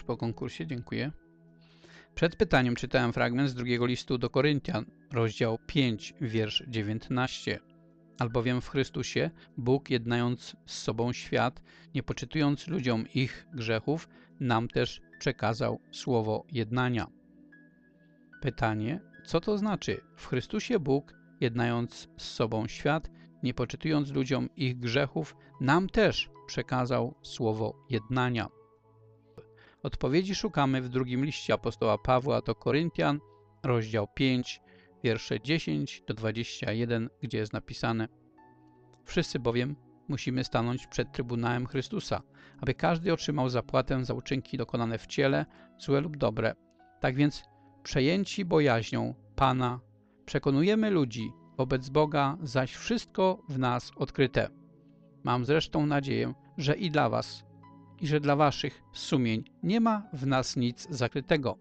po konkursie, dziękuję. Przed pytaniem czytałem fragment z drugiego listu do Koryntian, rozdział 5, wiersz 19. Albowiem w Chrystusie Bóg, jednając z sobą świat, nie poczytując ludziom ich grzechów, nam też przekazał słowo jednania. Pytanie, co to znaczy? W Chrystusie Bóg, jednając z sobą świat, nie poczytując ludziom ich grzechów, nam też przekazał słowo jednania. Odpowiedzi szukamy w drugim liście apostoła Pawła do Koryntian, rozdział 5, wiersze 10 do 21, gdzie jest napisane Wszyscy bowiem musimy stanąć przed Trybunałem Chrystusa, aby każdy otrzymał zapłatę za uczynki dokonane w ciele, złe lub dobre. Tak więc przejęci bojaźnią Pana przekonujemy ludzi wobec Boga, zaś wszystko w nas odkryte. Mam zresztą nadzieję, że i dla was i że dla waszych sumień nie ma w nas nic zakrytego.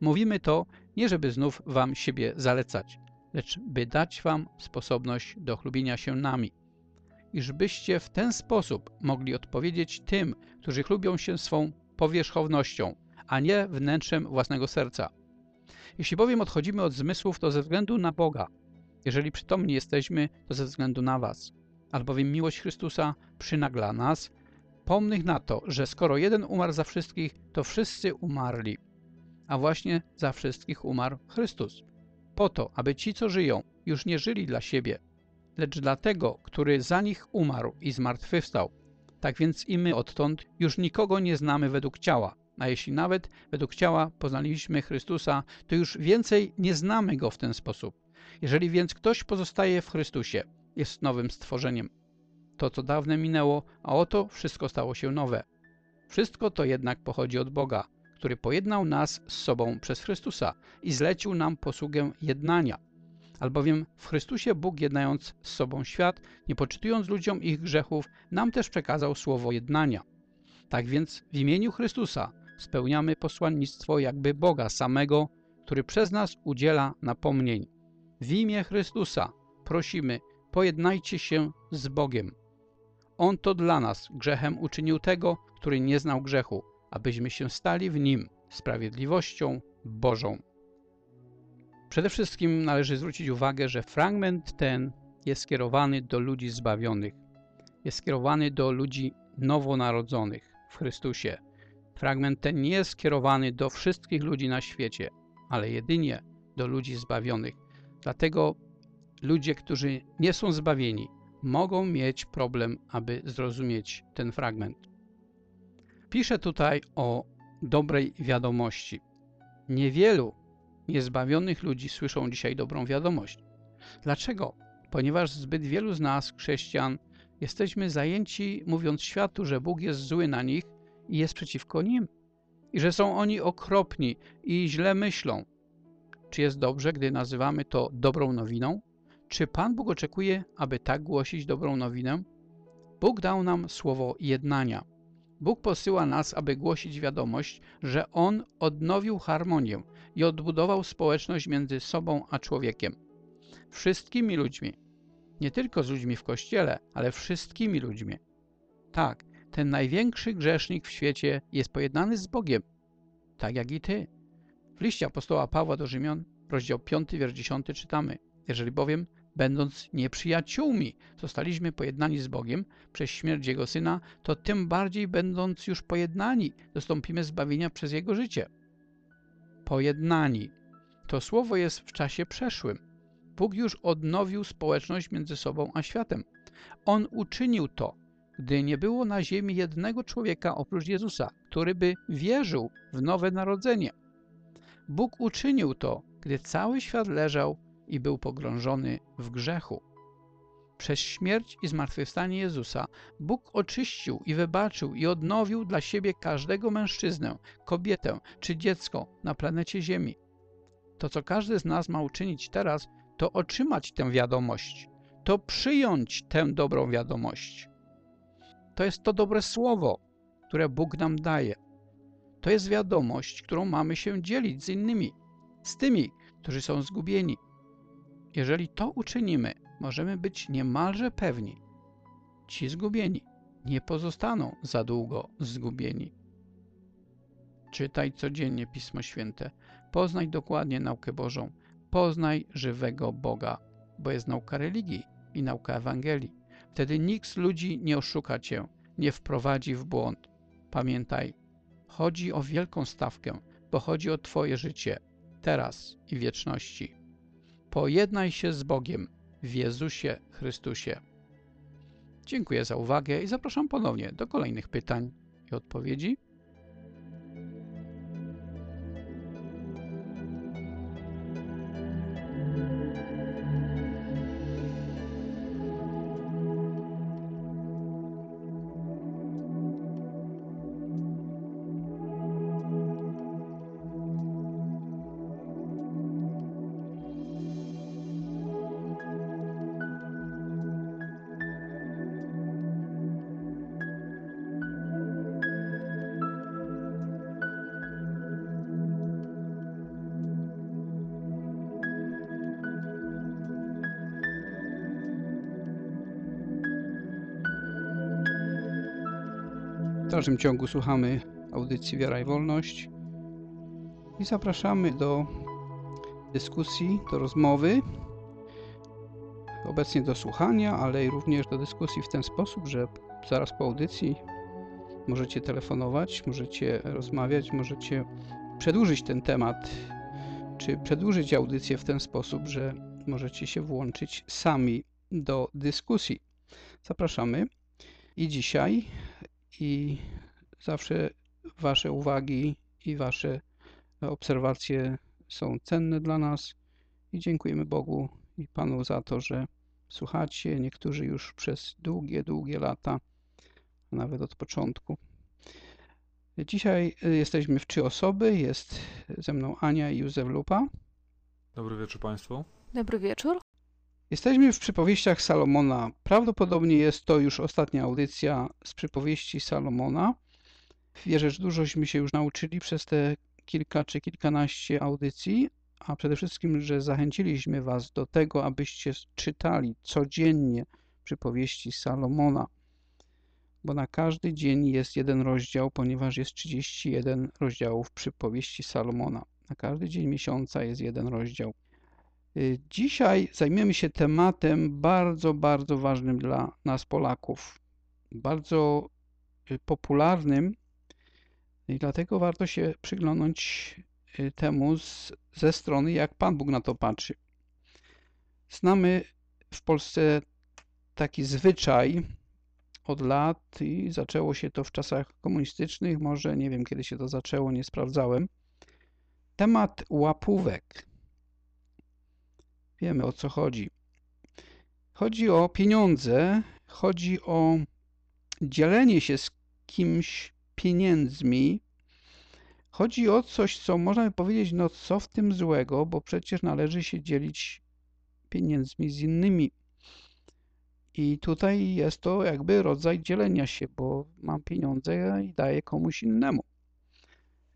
Mówimy to nie żeby znów wam siebie zalecać, lecz by dać wam sposobność do chlubienia się nami, iżbyście w ten sposób mogli odpowiedzieć tym, którzy chlubią się swą powierzchownością, a nie wnętrzem własnego serca. Jeśli bowiem odchodzimy od zmysłów, to ze względu na Boga. Jeżeli przytomni jesteśmy, to ze względu na was. Albowiem miłość Chrystusa przynagla nas, pomnych na to, że skoro jeden umarł za wszystkich, to wszyscy umarli. A właśnie za wszystkich umarł Chrystus. Po to, aby ci, co żyją, już nie żyli dla siebie, lecz dla tego, który za nich umarł i zmartwychwstał. Tak więc i my odtąd już nikogo nie znamy według ciała, a jeśli nawet według ciała poznaliśmy Chrystusa, to już więcej nie znamy Go w ten sposób. Jeżeli więc ktoś pozostaje w Chrystusie, jest nowym stworzeniem. To, co dawne minęło, a oto wszystko stało się nowe. Wszystko to jednak pochodzi od Boga, który pojednał nas z sobą przez Chrystusa i zlecił nam posługę jednania. Albowiem w Chrystusie Bóg jednając z sobą świat, nie poczytując ludziom ich grzechów, nam też przekazał słowo jednania. Tak więc w imieniu Chrystusa spełniamy posłannictwo jakby Boga samego, który przez nas udziela napomnień. W imię Chrystusa prosimy, pojednajcie się z Bogiem. On to dla nas grzechem uczynił tego, który nie znał grzechu, abyśmy się stali w nim sprawiedliwością Bożą. Przede wszystkim należy zwrócić uwagę, że fragment ten jest skierowany do ludzi zbawionych. Jest skierowany do ludzi nowonarodzonych w Chrystusie. Fragment ten nie jest skierowany do wszystkich ludzi na świecie, ale jedynie do ludzi zbawionych. Dlatego ludzie, którzy nie są zbawieni, mogą mieć problem, aby zrozumieć ten fragment. Pisze tutaj o dobrej wiadomości. Niewielu niezbawionych ludzi słyszą dzisiaj dobrą wiadomość. Dlaczego? Ponieważ zbyt wielu z nas, chrześcijan, jesteśmy zajęci mówiąc światu, że Bóg jest zły na nich i jest przeciwko nim. I że są oni okropni i źle myślą. Czy jest dobrze, gdy nazywamy to dobrą nowiną? Czy Pan Bóg oczekuje, aby tak głosić dobrą nowinę? Bóg dał nam słowo jednania. Bóg posyła nas, aby głosić wiadomość, że On odnowił harmonię i odbudował społeczność między sobą a człowiekiem. Wszystkimi ludźmi. Nie tylko z ludźmi w Kościele, ale wszystkimi ludźmi. Tak, ten największy grzesznik w świecie jest pojednany z Bogiem, tak jak i ty. W liście apostoła Pawła do Rzymian, rozdział 5, wiersz 10 czytamy. Jeżeli bowiem, będąc nieprzyjaciółmi, zostaliśmy pojednani z Bogiem przez śmierć Jego Syna, to tym bardziej będąc już pojednani, dostąpimy zbawienia przez Jego życie. Pojednani. To słowo jest w czasie przeszłym. Bóg już odnowił społeczność między sobą a światem. On uczynił to, gdy nie było na ziemi jednego człowieka oprócz Jezusa, który by wierzył w nowe narodzenie. Bóg uczynił to, gdy cały świat leżał i był pogrążony w grzechu. Przez śmierć i zmartwychwstanie Jezusa Bóg oczyścił i wybaczył i odnowił dla siebie każdego mężczyznę, kobietę czy dziecko na planecie Ziemi. To, co każdy z nas ma uczynić teraz, to otrzymać tę wiadomość, to przyjąć tę dobrą wiadomość. To jest to dobre słowo, które Bóg nam daje. To jest wiadomość, którą mamy się dzielić z innymi, z tymi, którzy są zgubieni. Jeżeli to uczynimy, możemy być niemalże pewni, ci zgubieni nie pozostaną za długo zgubieni. Czytaj codziennie Pismo Święte, poznaj dokładnie naukę Bożą, poznaj żywego Boga, bo jest nauka religii i nauka Ewangelii. Wtedy nikt z ludzi nie oszuka cię, nie wprowadzi w błąd. Pamiętaj, chodzi o wielką stawkę, bo chodzi o twoje życie, teraz i wieczności. Pojednaj się z Bogiem w Jezusie Chrystusie. Dziękuję za uwagę i zapraszam ponownie do kolejnych pytań i odpowiedzi. Dalszym ciągu słuchamy audycji Wiara i Wolność i zapraszamy do dyskusji, do rozmowy, obecnie do słuchania, ale i również do dyskusji w ten sposób, że zaraz po audycji możecie telefonować, możecie rozmawiać, możecie przedłużyć ten temat, czy przedłużyć audycję w ten sposób, że możecie się włączyć sami do dyskusji. Zapraszamy i dzisiaj i zawsze Wasze uwagi i Wasze obserwacje są cenne dla nas i dziękujemy Bogu i Panu za to, że słuchacie, niektórzy już przez długie, długie lata, nawet od początku. Dzisiaj y, jesteśmy w trzy osoby. Jest ze mną Ania i Józef Lupa. Dobry wieczór Państwu. Dobry wieczór. Jesteśmy w przypowieściach Salomona. Prawdopodobnie jest to już ostatnia audycja z przypowieści Salomona. Wierzę, że dużośmy się już nauczyli przez te kilka czy kilkanaście audycji, a przede wszystkim, że zachęciliśmy Was do tego, abyście czytali codziennie przypowieści Salomona, bo na każdy dzień jest jeden rozdział, ponieważ jest 31 rozdziałów przypowieści Salomona. Na każdy dzień miesiąca jest jeden rozdział. Y, Dzisiaj zajmiemy się tematem bardzo, bardzo ważnym dla nas Polaków. Bardzo y, popularnym i dlatego warto się przyglądnąć y, temu z, ze strony, jak Pan Bóg na to patrzy. Znamy w Polsce taki zwyczaj od lat i zaczęło się to w czasach komunistycznych, może nie wiem kiedy się to zaczęło, nie sprawdzałem. Temat łapówek. Wiemy o co chodzi. Chodzi o pieniądze, chodzi o dzielenie się z kimś pieniędzmi. Chodzi o coś, co można by powiedzieć, no co w tym złego, bo przecież należy się dzielić pieniędzmi z innymi. I tutaj jest to jakby rodzaj dzielenia się, bo mam pieniądze i daję komuś innemu.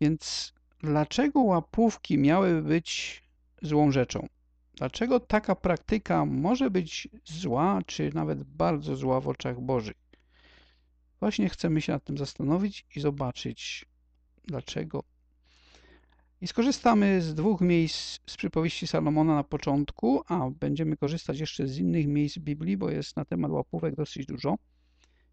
Więc dlaczego łapówki miały być złą rzeczą? Dlaczego taka praktyka może być zła, czy nawet bardzo zła w oczach Bożych? Właśnie chcemy się nad tym zastanowić i zobaczyć, dlaczego. I skorzystamy z dwóch miejsc z przypowieści Salomona na początku, a będziemy korzystać jeszcze z innych miejsc Biblii, bo jest na temat łapówek dosyć dużo.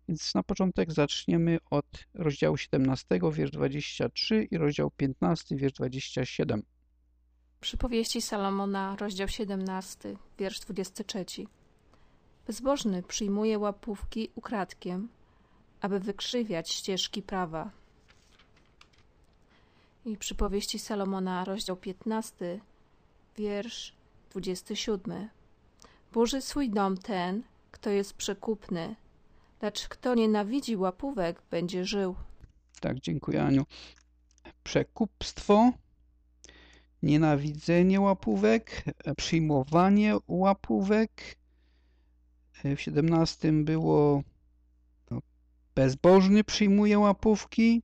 Więc na początek zaczniemy od rozdziału 17, wiersz 23 i rozdział 15, wiersz 27. Przypowieści Salomona, rozdział 17, wiersz 23. Bezbożny przyjmuje łapówki ukradkiem, aby wykrzywiać ścieżki prawa. I przypowieści Salomona, rozdział 15, wiersz 27. Burzy swój dom ten, kto jest przekupny, lecz kto nienawidzi łapówek, będzie żył. Tak, dziękuję Aniu. Przekupstwo, nienawidzenie łapówek, przyjmowanie łapówek. W 17 było bezbożny przyjmuje łapówki,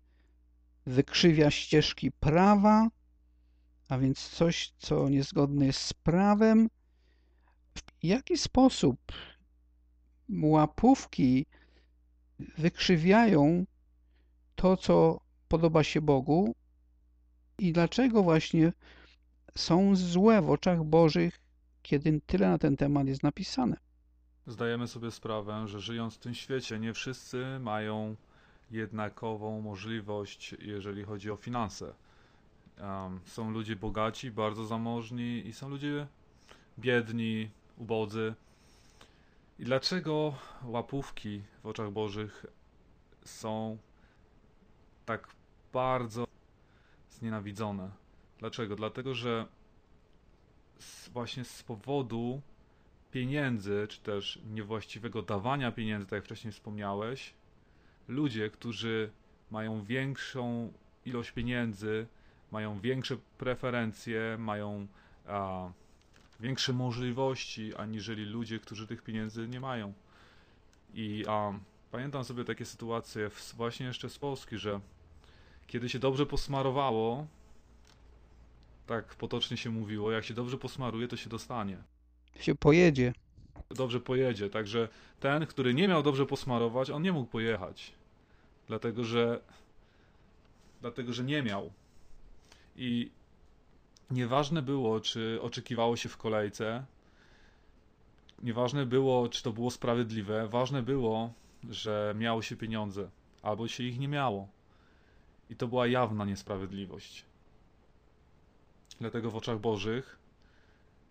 wykrzywia ścieżki prawa, a więc coś, co niezgodne jest z prawem. W jaki sposób łapówki wykrzywiają to, co podoba się Bogu i dlaczego właśnie są złe w oczach Bożych, kiedy tyle na ten temat jest napisane. Zdajemy sobie sprawę, że żyjąc w tym świecie, nie wszyscy mają jednakową możliwość, jeżeli chodzi o finanse. Um, są ludzie bogaci, bardzo zamożni i są ludzie biedni, ubodzy. I dlaczego łapówki w oczach Bożych są tak bardzo znienawidzone? Dlaczego? Dlatego, że właśnie z powodu pieniędzy, czy też niewłaściwego dawania pieniędzy, tak jak wcześniej wspomniałeś, ludzie, którzy mają większą ilość pieniędzy, mają większe preferencje, mają a, większe możliwości, aniżeli ludzie, którzy tych pieniędzy nie mają. I a, pamiętam sobie takie sytuacje w, właśnie jeszcze z Polski, że kiedy się dobrze posmarowało, tak potocznie się mówiło, jak się dobrze posmaruje, to się dostanie. Się pojedzie. Dobrze pojedzie, także ten, który nie miał dobrze posmarować, on nie mógł pojechać. Dlatego, że dlatego, że nie miał. I nieważne było, czy oczekiwało się w kolejce, nieważne było, czy to było sprawiedliwe, ważne było, że miało się pieniądze, albo się ich nie miało. I to była jawna niesprawiedliwość. Dlatego w oczach Bożych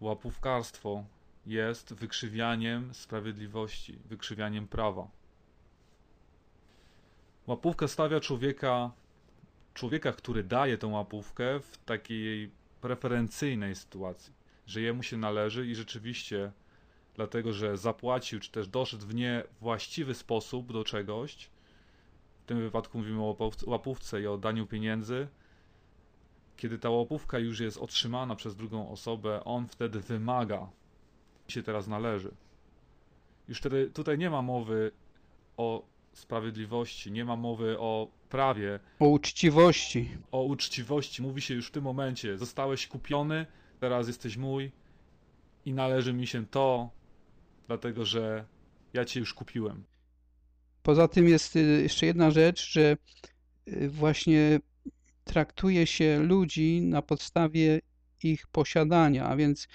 łapówkarstwo jest wykrzywianiem sprawiedliwości, wykrzywianiem prawa. Łapówka stawia człowieka, człowieka, który daje tę łapówkę w takiej preferencyjnej sytuacji, że jemu się należy i rzeczywiście dlatego, że zapłacił, czy też doszedł w niewłaściwy sposób do czegoś, tym wypadku mówimy o łapów- łapówce i o daniu pieniędzy, kiedy ta łapówka już jest otrzymana przez drugą osobę, on wtedy wymaga, się teraz należy. Już wtedy tutaj nie ma mowy o sprawiedliwości, nie ma mowy o prawie, O uczciwości. o uczciwości. Mówi się już w tym momencie: zostałeś kupiony, teraz jesteś mój i należy mi się to, dlatego że ja cię już kupiłem. Poza tym jest y, jeszcze jedna rzecz, że y, właśnie traktuje się ludzi na podstawie ich posiadania, a więc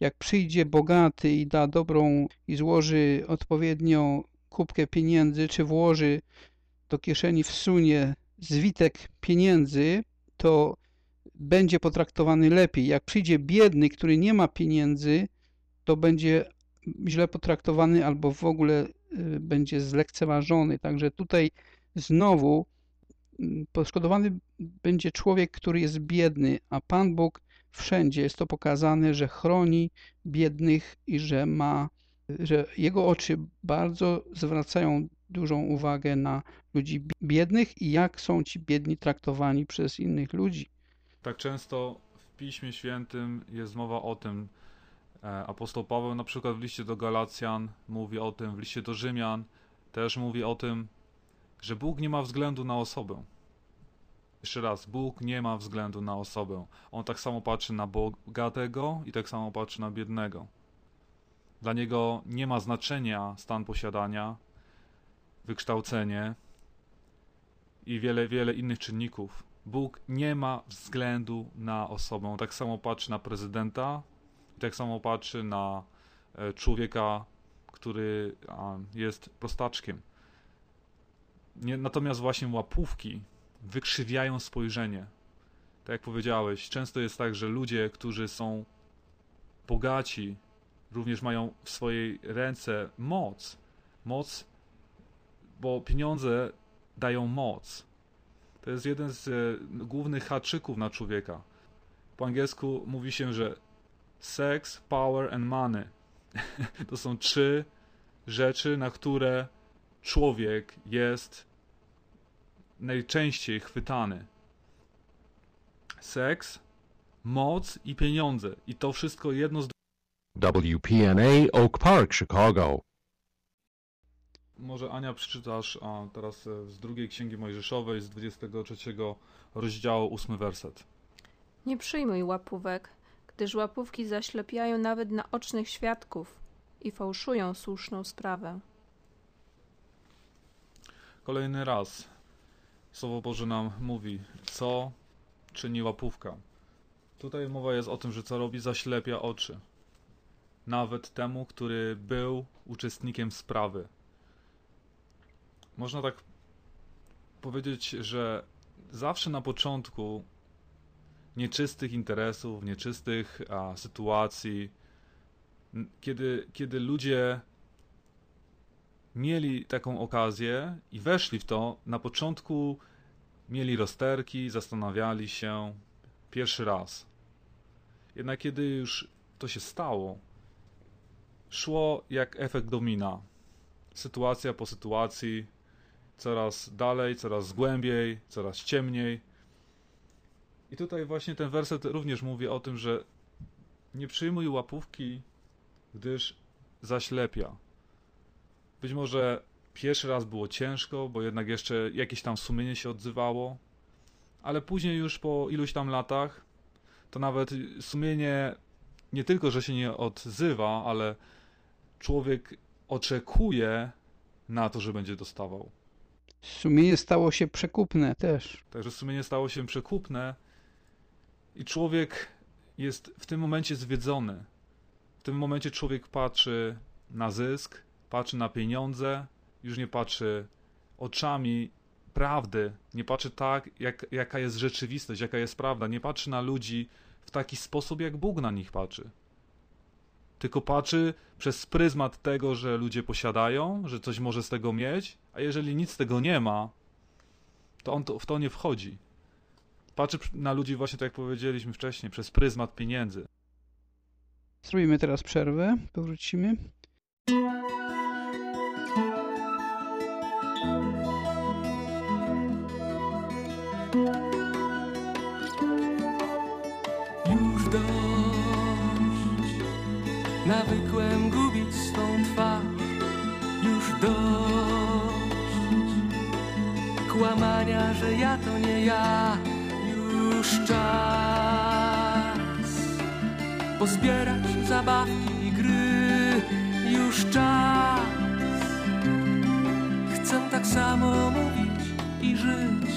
jak przyjdzie bogaty i da dobrą i złoży odpowiednią kubkę pieniędzy, czy włoży do kieszeni, wsunie zwitek pieniędzy, to będzie potraktowany lepiej. Jak przyjdzie biedny, który nie ma pieniędzy, to będzie źle potraktowany albo w ogóle y, będzie zlekceważony. Także tutaj znowu poszkodowany będzie człowiek, który jest biedny, a Pan Bóg wszędzie jest to pokazane, że chroni biednych i że ma, że jego oczy bardzo zwracają dużą uwagę na ludzi bi- biednych i jak są ci biedni traktowani przez innych ludzi. Tak często w Piśmie Świętym jest mowa o tym. e, Apostoł Paweł na przykład w liście do Galacjan mówi o tym, w liście do Rzymian też mówi o tym, że Bóg nie ma względu na osobę. Jeszcze raz, Bóg nie ma względu na osobę. On tak samo patrzy na bogatego i tak samo patrzy na biednego. Dla niego nie ma znaczenia stan posiadania, wykształcenie i wiele, wiele innych czynników. Bóg nie ma względu na osobę. Tak samo patrzy na prezydenta, tak samo patrzy na e, człowieka, który jest prostaczkiem. Nie, natomiast właśnie łapówki wykrzywiają spojrzenie. Tak jak powiedziałeś, często jest tak, że ludzie, którzy są bogaci, również mają w swojej ręce moc. Moc, bo pieniądze dają moc. To jest jeden z e, głównych haczyków na człowieka. Po angielsku mówi się, że sex, power and money. to są trzy rzeczy, na które człowiek jest najczęściej chwytany. Seks, moc i pieniądze. I to wszystko jedno z WPNA Oak Park, Chicago. Może Ania przeczytasz a teraz e, z drugiej księgi Mojżeszowej z 23 rozdziału 8 werset. Nie przyjmuj łapówek, gdyż łapówki zaślepiają nawet naocznych świadków i fałszują słuszną sprawę. Kolejny raz Słowo Boże nam mówi, co czyni łapówka. Tutaj mowa jest o tym, że co robi, zaślepia oczy. Nawet temu, który był uczestnikiem sprawy. Można tak powiedzieć, że zawsze na początku nieczystych interesów, nieczystych a, sytuacji, kiedy, kiedy ludzie mieli taką okazję i weszli w to, na początku mieli rozterki, zastanawiali się pierwszy raz. Jednak kiedy już to się stało, szło jak efekt domina. Sytuacja po sytuacji, coraz dalej, coraz głębiej, coraz ciemniej. I tutaj właśnie ten werset również mówi o tym, że nie przyjmuj łapówki, gdyż zaślepia. Być może pierwszy raz było ciężko, bo jednak jeszcze jakieś tam sumienie się odzywało, ale później już po iluś tam latach to nawet sumienie nie tylko, że się nie odzywa, ale człowiek oczekuje na to, że będzie dostawał. Sumienie stało się przekupne też. Także sumienie stało się przekupne i człowiek jest w tym momencie zwiedzony. W tym momencie człowiek patrzy na zysk, patrzy na pieniądze, już nie patrzy oczami prawdy, nie patrzy tak, jak, jaka jest rzeczywistość, jaka jest prawda, nie patrzy na ludzi w taki sposób, jak Bóg na nich patrzy. Tylko patrzy przez pryzmat tego, że ludzie posiadają, że coś może z tego mieć, a jeżeli nic z tego nie ma, to on to, w to nie wchodzi. Patrzy na ludzi właśnie tak jak powiedzieliśmy wcześniej, przez pryzmat pieniędzy. Zrobimy teraz przerwę, powrócimy. Że ja to nie ja. Już czas pozbierać zabawki i gry. Już czas, chcę tak samo mówić i żyć.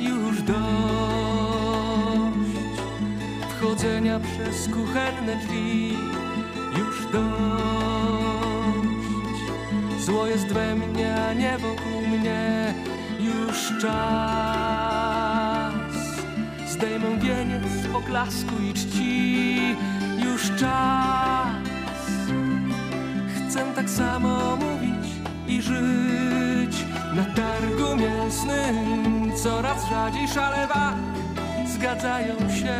Już dość wchodzenia przez kuchenne drzwi. Już dość, zło jest we mnie, a nie wokół mnie. Już czas, zdejmę wieniec poklasku i czci. Już czas, chcę tak samo mówić i żyć na targu mięsnym. Coraz rzadziej szalewa zgadzają się,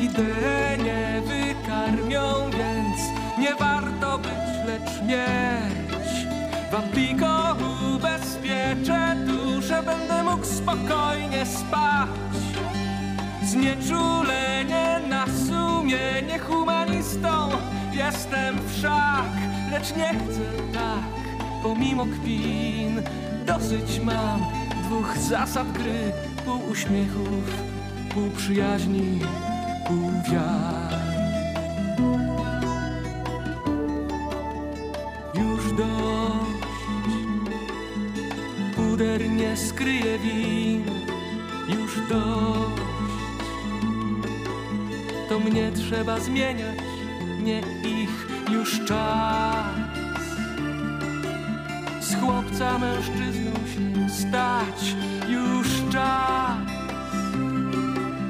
idee nie wykarmią, więc nie warto być, lecz mieć. W Ampliko ubezpieczę duszę, będę mógł spokojnie spać. Znieczulenie na sumienie humanistą jestem wszak, lecz nie chcę tak, pomimo kpin. Dosyć mam dwóch zasad gry, pół uśmiechów, pół przyjaźni, pół wiar. Win, już dość. To mnie trzeba zmieniać, nie ich już czas. Z chłopca mężczyzną się stać, już czas.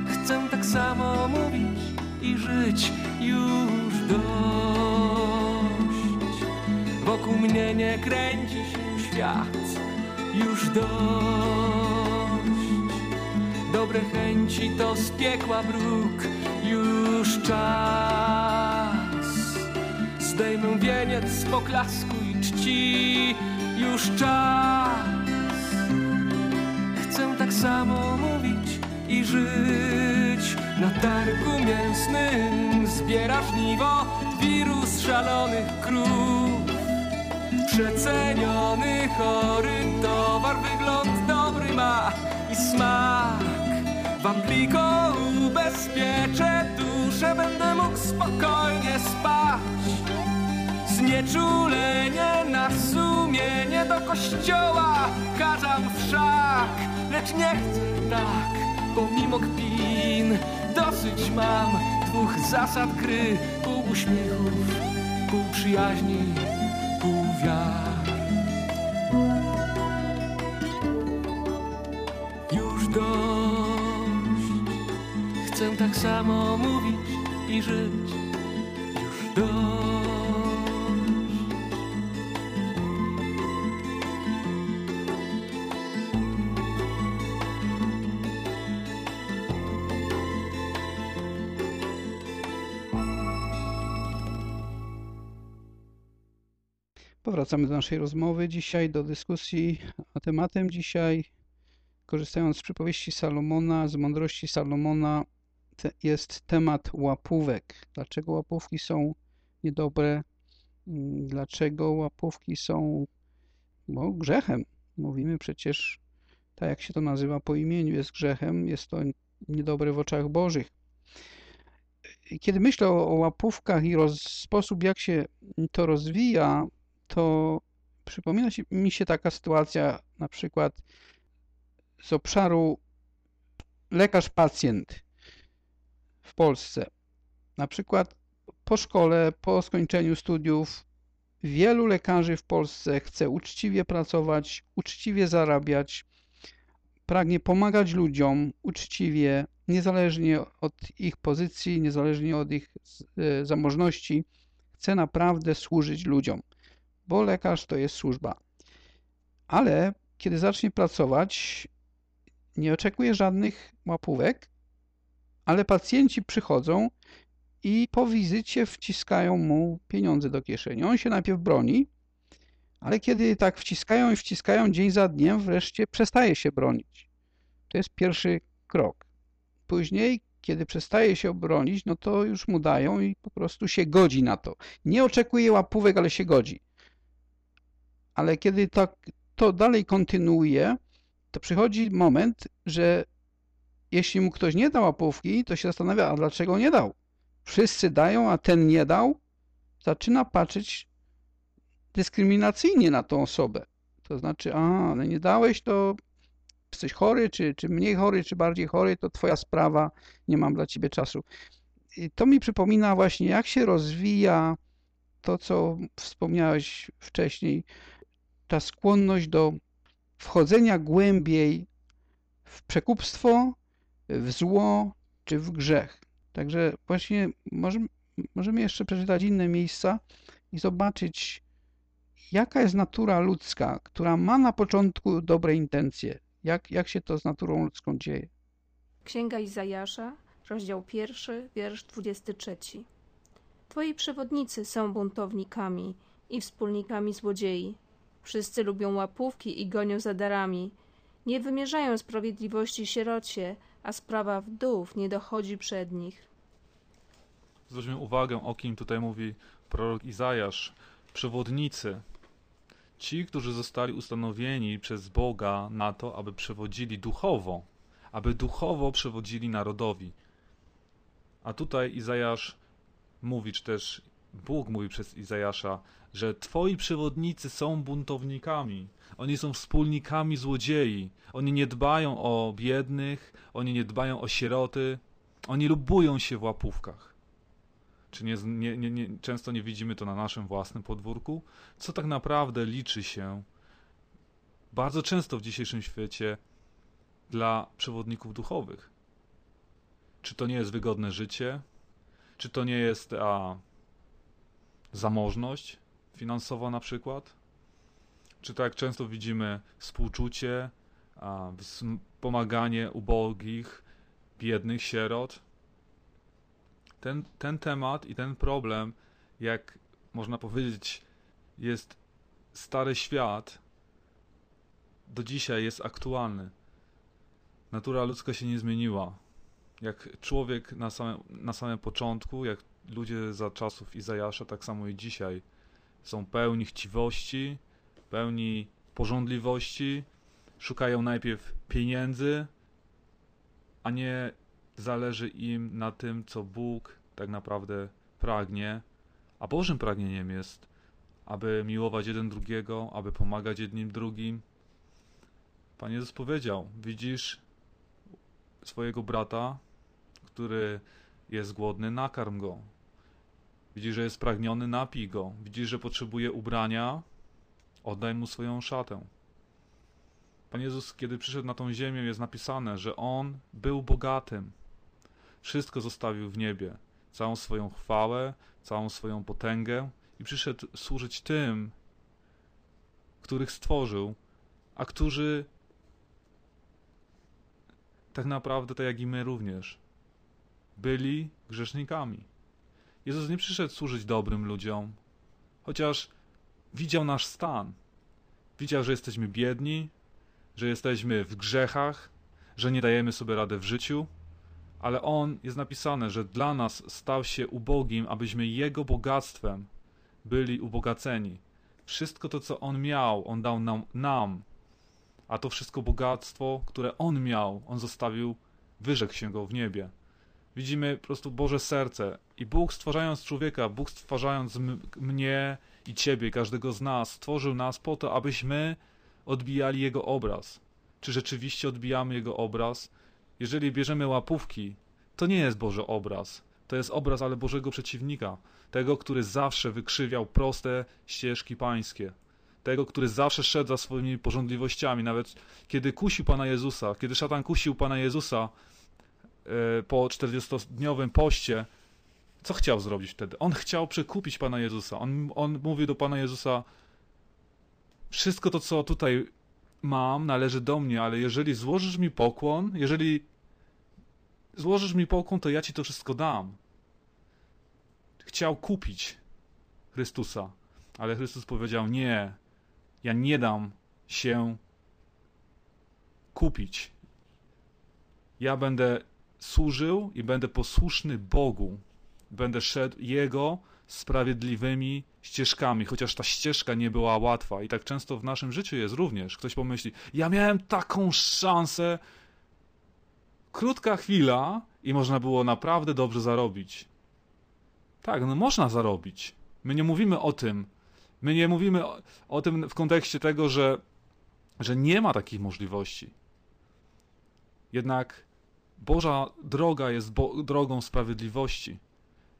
Chcę tak samo mówić i żyć, już dość. Wokół mnie nie kręci się świat, już dość. Dobre chęci to z piekła bruk, już czas. Zdejmę wieniec z poklasku i czci, już czas. Chcę tak samo mówić i żyć na targu mięsnym. Zbiera żniwo wirus szalonych krów. Przeceniony, chory towar, wygląd dobry ma i smak. W Ampliko ubezpieczę duszę, będę mógł spokojnie spać. Znieczulenie na sumienie do kościoła kazam wszak, lecz nie chcę tak, pomimo kpin. Dosyć mam dwóch zasad gry, pół uśmiechów, pół przyjaźni, pół wiar. Już dość, chcę tak samo mówić i żyć. Już. Powracamy do naszej rozmowy dzisiaj, do dyskusji, a tematem dzisiaj, korzystając z przypowieści Salomona, z mądrości Salomona, jest temat łapówek. Dlaczego łapówki są niedobre? Mm, Dlaczego łapówki są no, grzechem? Mówimy przecież, tak jak się to nazywa po imieniu, jest grzechem, jest to niedobre w oczach Bożych. Kiedy myślę o, o łapówkach i roz, sposób, jak się to rozwija, to przypomina się, mi się taka sytuacja na przykład z obszaru lekarz-pacjent w Polsce. Na przykład po szkole, po skończeniu studiów, wielu lekarzy w Polsce chce uczciwie pracować, uczciwie zarabiać, pragnie pomagać ludziom uczciwie, niezależnie od ich pozycji, niezależnie od ich e, zamożności, chce naprawdę służyć ludziom, bo lekarz to jest służba. Ale kiedy zacznie pracować, nie oczekuje żadnych łapówek, ale pacjenci przychodzą i po wizycie wciskają mu pieniądze do kieszeni. On się najpierw broni, ale kiedy tak wciskają i wciskają dzień za dniem, wreszcie przestaje się bronić. To jest pierwszy krok. Później, kiedy przestaje się obronić, no to już mu dają i po prostu się godzi na to. Nie oczekuje łapówek, ale się godzi. Ale kiedy tak to dalej kontynuuje, to przychodzi moment, że jeśli mu ktoś nie da łapówki, to się zastanawia, a dlaczego nie dał? Wszyscy dają, a ten nie dał. Zaczyna patrzeć dyskryminacyjnie na tą osobę. To znaczy, a, ale nie dałeś, to jesteś chory, czy, czy mniej chory, czy bardziej chory, to twoja sprawa, nie mam dla ciebie czasu. I to mi przypomina właśnie, jak się rozwija to, co wspomniałeś wcześniej, ta skłonność do wchodzenia głębiej w przekupstwo, w zło czy w grzech. Także właśnie możemy, jeszcze przeczytać inne miejsca i zobaczyć, jaka jest natura ludzka, która ma na początku dobre intencje. Jak, jak się to z naturą ludzką dzieje? Księga Izajasza, rozdział pierwszy, wiersz 23. Twoi przewodnicy są buntownikami i wspólnikami złodziei. Wszyscy lubią łapówki i gonią za darami. Nie wymierzają sprawiedliwości sierocie, a sprawa wdów nie dochodzi przed nich. Zwróćmy uwagę, o kim tutaj mówi prorok Izajasz. Przewodnicy. Ci, którzy zostali ustanowieni przez Boga na to, aby przewodzili duchowo, aby duchowo przewodzili narodowi. A tutaj Izajasz mówi, czy też Bóg mówi przez Izajasza, że twoi przewodnicy są buntownikami. Oni są wspólnikami złodziei. Oni nie dbają o biednych, oni nie dbają o sieroty. Oni lubują się w łapówkach. Czy nie, nie, nie, nie, często nie widzimy to na naszym własnym podwórku? Co tak naprawdę liczy się bardzo często w dzisiejszym świecie dla przewodników duchowych? Czy to nie jest wygodne życie? Czy to nie jest a, zamożność finansowa na przykład? Czy tak jak często widzimy współczucie, pomaganie ubogich, biednych, sierot? Ten, ten temat i ten problem, jak można powiedzieć, jest stary świat, do dzisiaj jest aktualny. Natura ludzka się nie zmieniła. Jak człowiek na samym, na samym początku, jak ludzie za czasów Izajasza, tak samo i dzisiaj są pełni chciwości, pełni pożądliwości, szukają najpierw pieniędzy, a nie zależy im na tym, co Bóg tak naprawdę pragnie, a Bożym pragnieniem jest, aby miłować jeden drugiego, aby pomagać jednym drugim. Pan Jezus powiedział: Widzisz swojego brata, który jest głodny, nakarm go. Widzisz, że jest pragniony, napij go. Widzisz, że potrzebuje ubrania, oddaj mu swoją szatę. Pan Jezus, kiedy przyszedł na tą ziemię, jest napisane, że On był bogatym. Wszystko zostawił w niebie. Całą swoją chwałę, całą swoją potęgę i przyszedł służyć tym, których stworzył, a którzy tak naprawdę, tak jak i my również, byli grzesznikami. Jezus nie przyszedł służyć dobrym ludziom, chociaż widział nasz stan. Widział, że jesteśmy biedni, że jesteśmy w grzechach, że nie dajemy sobie rady w życiu, ale On jest napisane, że dla nas stał się ubogim, abyśmy Jego bogactwem byli ubogaceni. Wszystko to, co On miał, On dał nam, nam. A to wszystko bogactwo, które On miał, On zostawił, wyrzekł się go w niebie. Widzimy po prostu Boże serce. I Bóg stwarzając człowieka, Bóg stwarzając mnie i Ciebie, każdego z nas, stworzył nas po to, abyśmy odbijali Jego obraz. Czy rzeczywiście odbijamy Jego obraz? Jeżeli bierzemy łapówki, to nie jest Boży obraz. To jest obraz, ale Bożego przeciwnika. Tego, który zawsze wykrzywiał proste ścieżki pańskie. Tego, który zawsze szedł za swoimi porządliwościami. Nawet kiedy kusił Pana Jezusa, kiedy szatan kusił Pana Jezusa po 40-dniowym poście, co chciał zrobić wtedy? On chciał przekupić Pana Jezusa. On, on mówił do Pana Jezusa, wszystko to, co tutaj mam, należy do mnie, ale jeżeli złożysz mi pokłon, jeżeli złożysz mi pokłon, to ja ci to wszystko dam. Chciał kupić Chrystusa, ale Chrystus powiedział: Nie, ja nie dam się kupić. Ja będę służył i będę posłuszny Bogu. Będę szedł Jego sprawiedliwymi ścieżkami, chociaż ta ścieżka nie była łatwa. I tak często w naszym życiu jest również. Ktoś pomyśli, ja miałem taką szansę, krótka chwila i można było naprawdę dobrze zarobić. Tak, no można zarobić. My nie mówimy o tym. My nie mówimy o, o tym w kontekście tego, że, że nie ma takich możliwości. Jednak Boża droga jest bo drogą sprawiedliwości.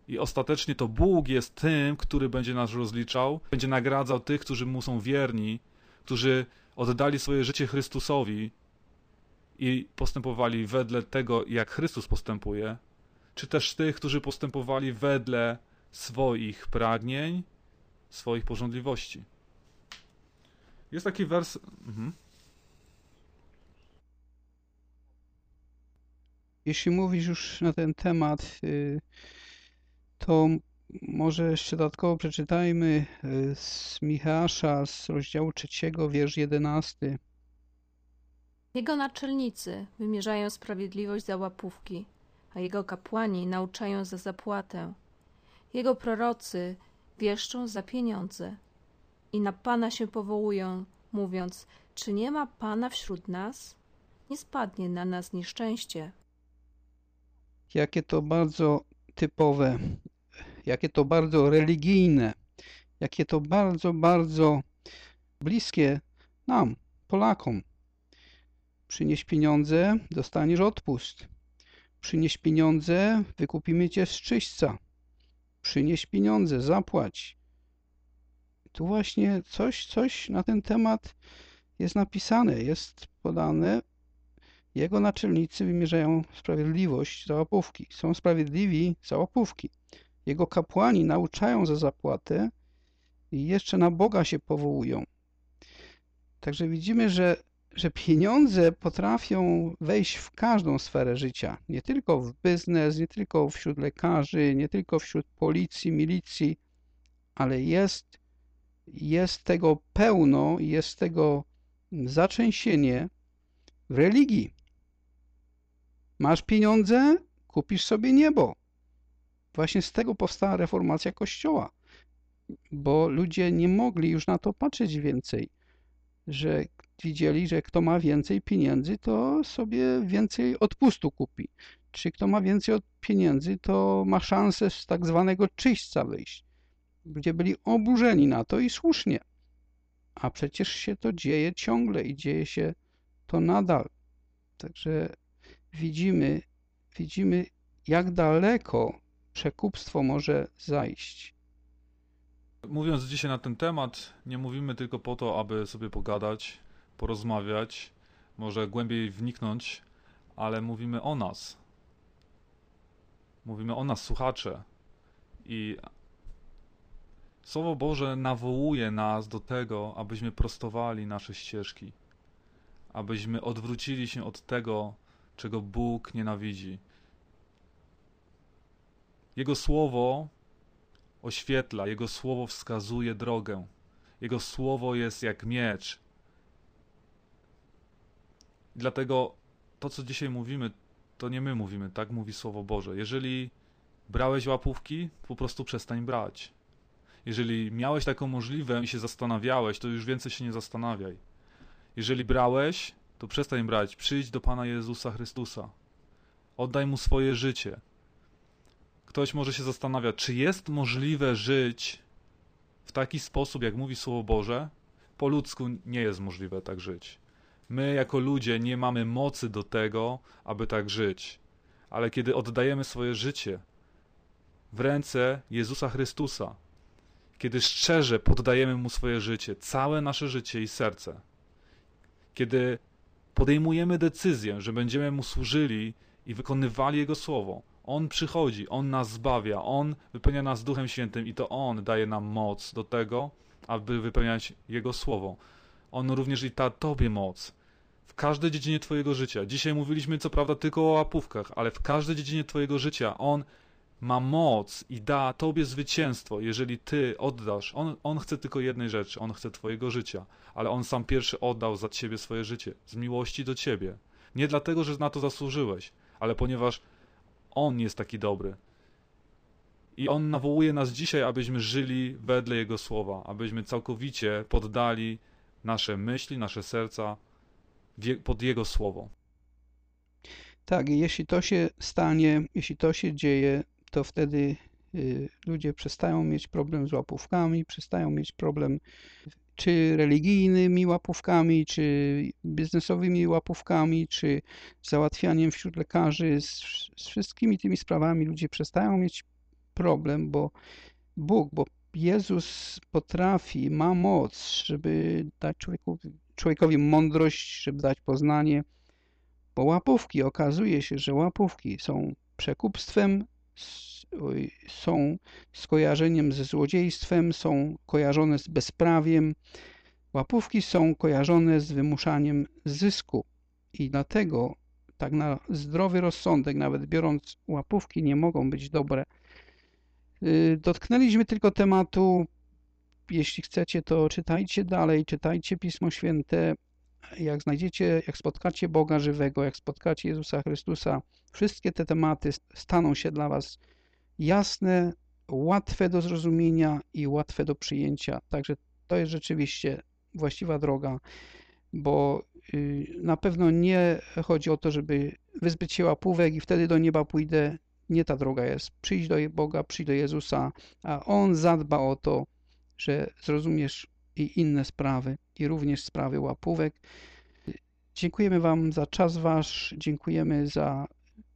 I ostatecznie to Bóg jest tym, który będzie nas rozliczał, będzie nagradzał tych, którzy mu są wierni, którzy oddali swoje życie Chrystusowi i postępowali wedle tego, jak Chrystus postępuje, czy też tych, którzy postępowali wedle swoich pragnień, swoich porządliwości. Jest taki wers. Mhm. Jeśli mówisz już na ten temat, y, to może jeszcze dodatkowo przeczytajmy y, z Michała z rozdziału 3, wiersz 11. Jego naczelnicy wymierzają sprawiedliwość za łapówki, a jego kapłani nauczają za zapłatę. Jego prorocy wieszczą za pieniądze i na Pana się powołują, mówiąc: Czy nie ma Pana wśród nas? Nie spadnie na nas nieszczęście. Jakie to bardzo typowe, jakie to bardzo religijne, jakie to bardzo, bardzo bliskie nam, Polakom. Przynieś pieniądze, dostaniesz odpust. Przynieś pieniądze, wykupimy cię z czyśćca. Przynieś pieniądze, zapłać. Tu właśnie coś, coś na ten temat jest napisane, jest podane. Jego naczelnicy wymierzają sprawiedliwość za łapówki. Są sprawiedliwi za łapówki. Jego kapłani nauczają za zapłatę i jeszcze na Boga się powołują. Także widzimy, że, że pieniądze potrafią wejść w każdą sferę życia. Nie tylko w biznes, nie tylko wśród lekarzy, nie tylko wśród policji, milicji, ale jest, jest tego pełno, jest tego zaczęsienie w religii. Masz pieniądze, kupisz sobie niebo. Właśnie z tego powstała reformacja Kościoła, bo ludzie nie mogli już na to patrzeć więcej, że widzieli, że kto ma więcej pieniędzy, to sobie więcej odpustu kupi. Czy kto ma więcej pieniędzy, to ma szansę z tak zwanego czyśćca wyjść. Ludzie byli oburzeni na to i słusznie. A przecież się to dzieje ciągle i dzieje się to nadal. Także widzimy, widzimy, jak daleko przekupstwo może zajść. Mówiąc dzisiaj na ten temat, nie mówimy tylko po to, aby sobie pogadać, porozmawiać, może głębiej wniknąć, ale mówimy o nas. Mówimy o nas, słuchacze. I Słowo Boże nawołuje nas do tego, abyśmy prostowali nasze ścieżki, abyśmy odwrócili się od tego, czego Bóg nienawidzi. Jego słowo oświetla, Jego słowo wskazuje drogę. Jego słowo jest jak miecz. Dlatego to, co dzisiaj mówimy, to nie my mówimy, tak mówi Słowo Boże. Jeżeli brałeś łapówki, po prostu przestań brać. Jeżeli miałeś taką możliwość i się zastanawiałeś, to już więcej się nie zastanawiaj. Jeżeli brałeś, to przestań brać. Przyjdź do Pana Jezusa Chrystusa. Oddaj Mu swoje życie. Ktoś może się zastanawiać, czy jest możliwe żyć w taki sposób, jak mówi Słowo Boże? Po ludzku nie jest możliwe tak żyć. My, jako ludzie, nie mamy mocy do tego, aby tak żyć. Ale kiedy oddajemy swoje życie w ręce Jezusa Chrystusa, kiedy szczerze poddajemy Mu swoje życie, całe nasze życie i serce, kiedy podejmujemy decyzję, że będziemy Mu służyli i wykonywali Jego słowo, On przychodzi, On nas zbawia, On wypełnia nas Duchem Świętym i to On daje nam moc do tego, aby wypełniać Jego słowo. On również i da Tobie moc w każdej dziedzinie Twojego życia. Dzisiaj mówiliśmy co prawda tylko o łapówkach, ale w każdej dziedzinie Twojego życia On ma moc i da Tobie zwycięstwo, jeżeli Ty oddasz. On, on chce tylko jednej rzeczy, On chce Twojego życia, ale On sam pierwszy oddał za Ciebie swoje życie, z miłości do Ciebie. Nie dlatego, że na to zasłużyłeś, ale ponieważ On jest taki dobry. I On nawołuje nas dzisiaj, abyśmy żyli wedle Jego słowa, abyśmy całkowicie poddali nasze myśli, nasze serca pod Jego słowo. Tak, i jeśli to się stanie, jeśli to się dzieje, to wtedy y, ludzie przestają mieć problem z łapówkami, przestają mieć problem czy religijnymi łapówkami, czy biznesowymi łapówkami, czy załatwianiem wśród lekarzy. Z, z wszystkimi tymi sprawami ludzie przestają mieć problem, bo Bóg, bo Jezus potrafi, ma moc, żeby dać człowiekowi, mądrość, żeby dać poznanie. Bo łapówki, okazuje się, że łapówki są przekupstwem, są skojarzeniem ze złodziejstwem, są kojarzone z bezprawiem. Łapówki są kojarzone z wymuszaniem zysku i dlatego tak na zdrowy rozsądek, nawet biorąc łapówki, nie mogą być dobre. Y, Dotknęliśmy tylko tematu, jeśli chcecie, to czytajcie dalej, czytajcie Pismo Święte, jak znajdziecie, jak spotkacie Boga żywego, jak spotkacie Jezusa Chrystusa, wszystkie te tematy staną się dla Was jasne, łatwe do zrozumienia i łatwe do przyjęcia. Także to jest rzeczywiście właściwa droga, bo y, na pewno nie chodzi o to, żeby wyzbyć się łapówek i wtedy do nieba pójdę. Nie ta droga jest. Przyjdź do Boga, przyjdź do Jezusa, a On zadba o to, że zrozumiesz i inne sprawy, i również sprawy łapówek. Dziękujemy Wam za czas Wasz, dziękujemy za,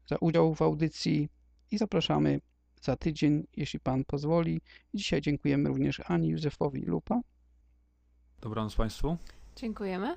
za udział w audycji i zapraszamy za tydzień, jeśli Pan pozwoli. Dzisiaj dziękujemy również Ani Józefowi Lupa. Dobranoc Państwu. Dziękujemy.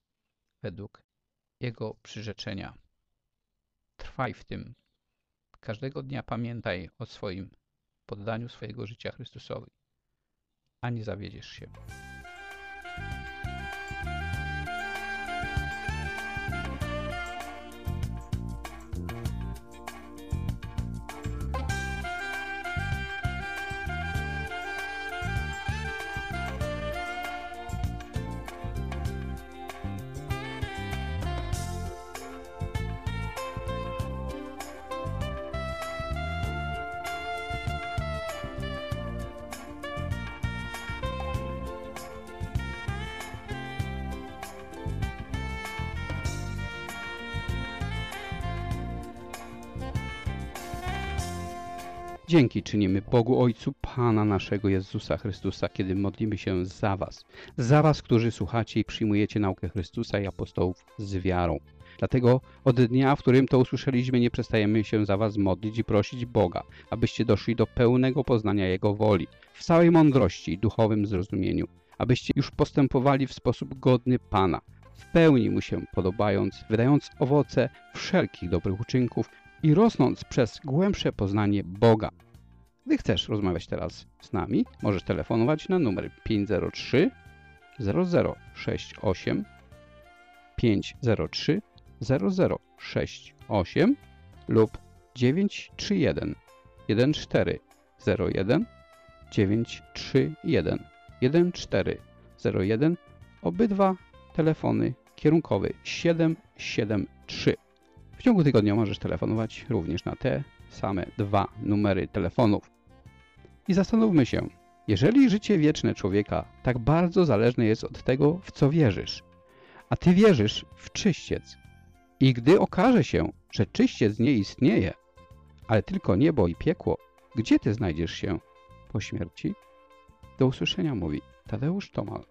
według Jego przyrzeczenia. Trwaj w tym. Każdego dnia pamiętaj o swoim poddaniu swojego życia Chrystusowi, a nie zawiedziesz się. Dzięki czynimy Bogu Ojcu Pana naszego Jezusa Chrystusa, kiedy modlimy się za Was. Za Was, którzy słuchacie i przyjmujecie naukę Chrystusa i apostołów z wiarą. Dlatego od dnia, w którym to usłyszeliśmy, nie przestajemy się za Was modlić i prosić Boga, abyście doszli do pełnego poznania Jego woli, w całej mądrości i duchowym zrozumieniu, abyście już postępowali w sposób godny Pana, w pełni Mu się podobając, wydając owoce wszelkich dobrych uczynków i rosnąc przez głębsze poznanie Boga. Gdy chcesz rozmawiać teraz z nami, możesz telefonować na numer 503 0068 503 0068 lub 931 1401 931 1401 obydwa telefony kierunkowy 773. W ciągu tygodnia możesz telefonować również na te same dwa numery telefonów. I zastanówmy się, jeżeli życie wieczne człowieka tak bardzo zależne jest od tego, w co wierzysz, a ty wierzysz w czyściec, i gdy okaże się, że czyściec nie istnieje, ale tylko niebo i piekło, gdzie ty znajdziesz się po śmierci? Do usłyszenia mówi Tadeusz Tomal.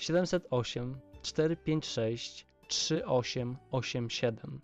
708 456 3887.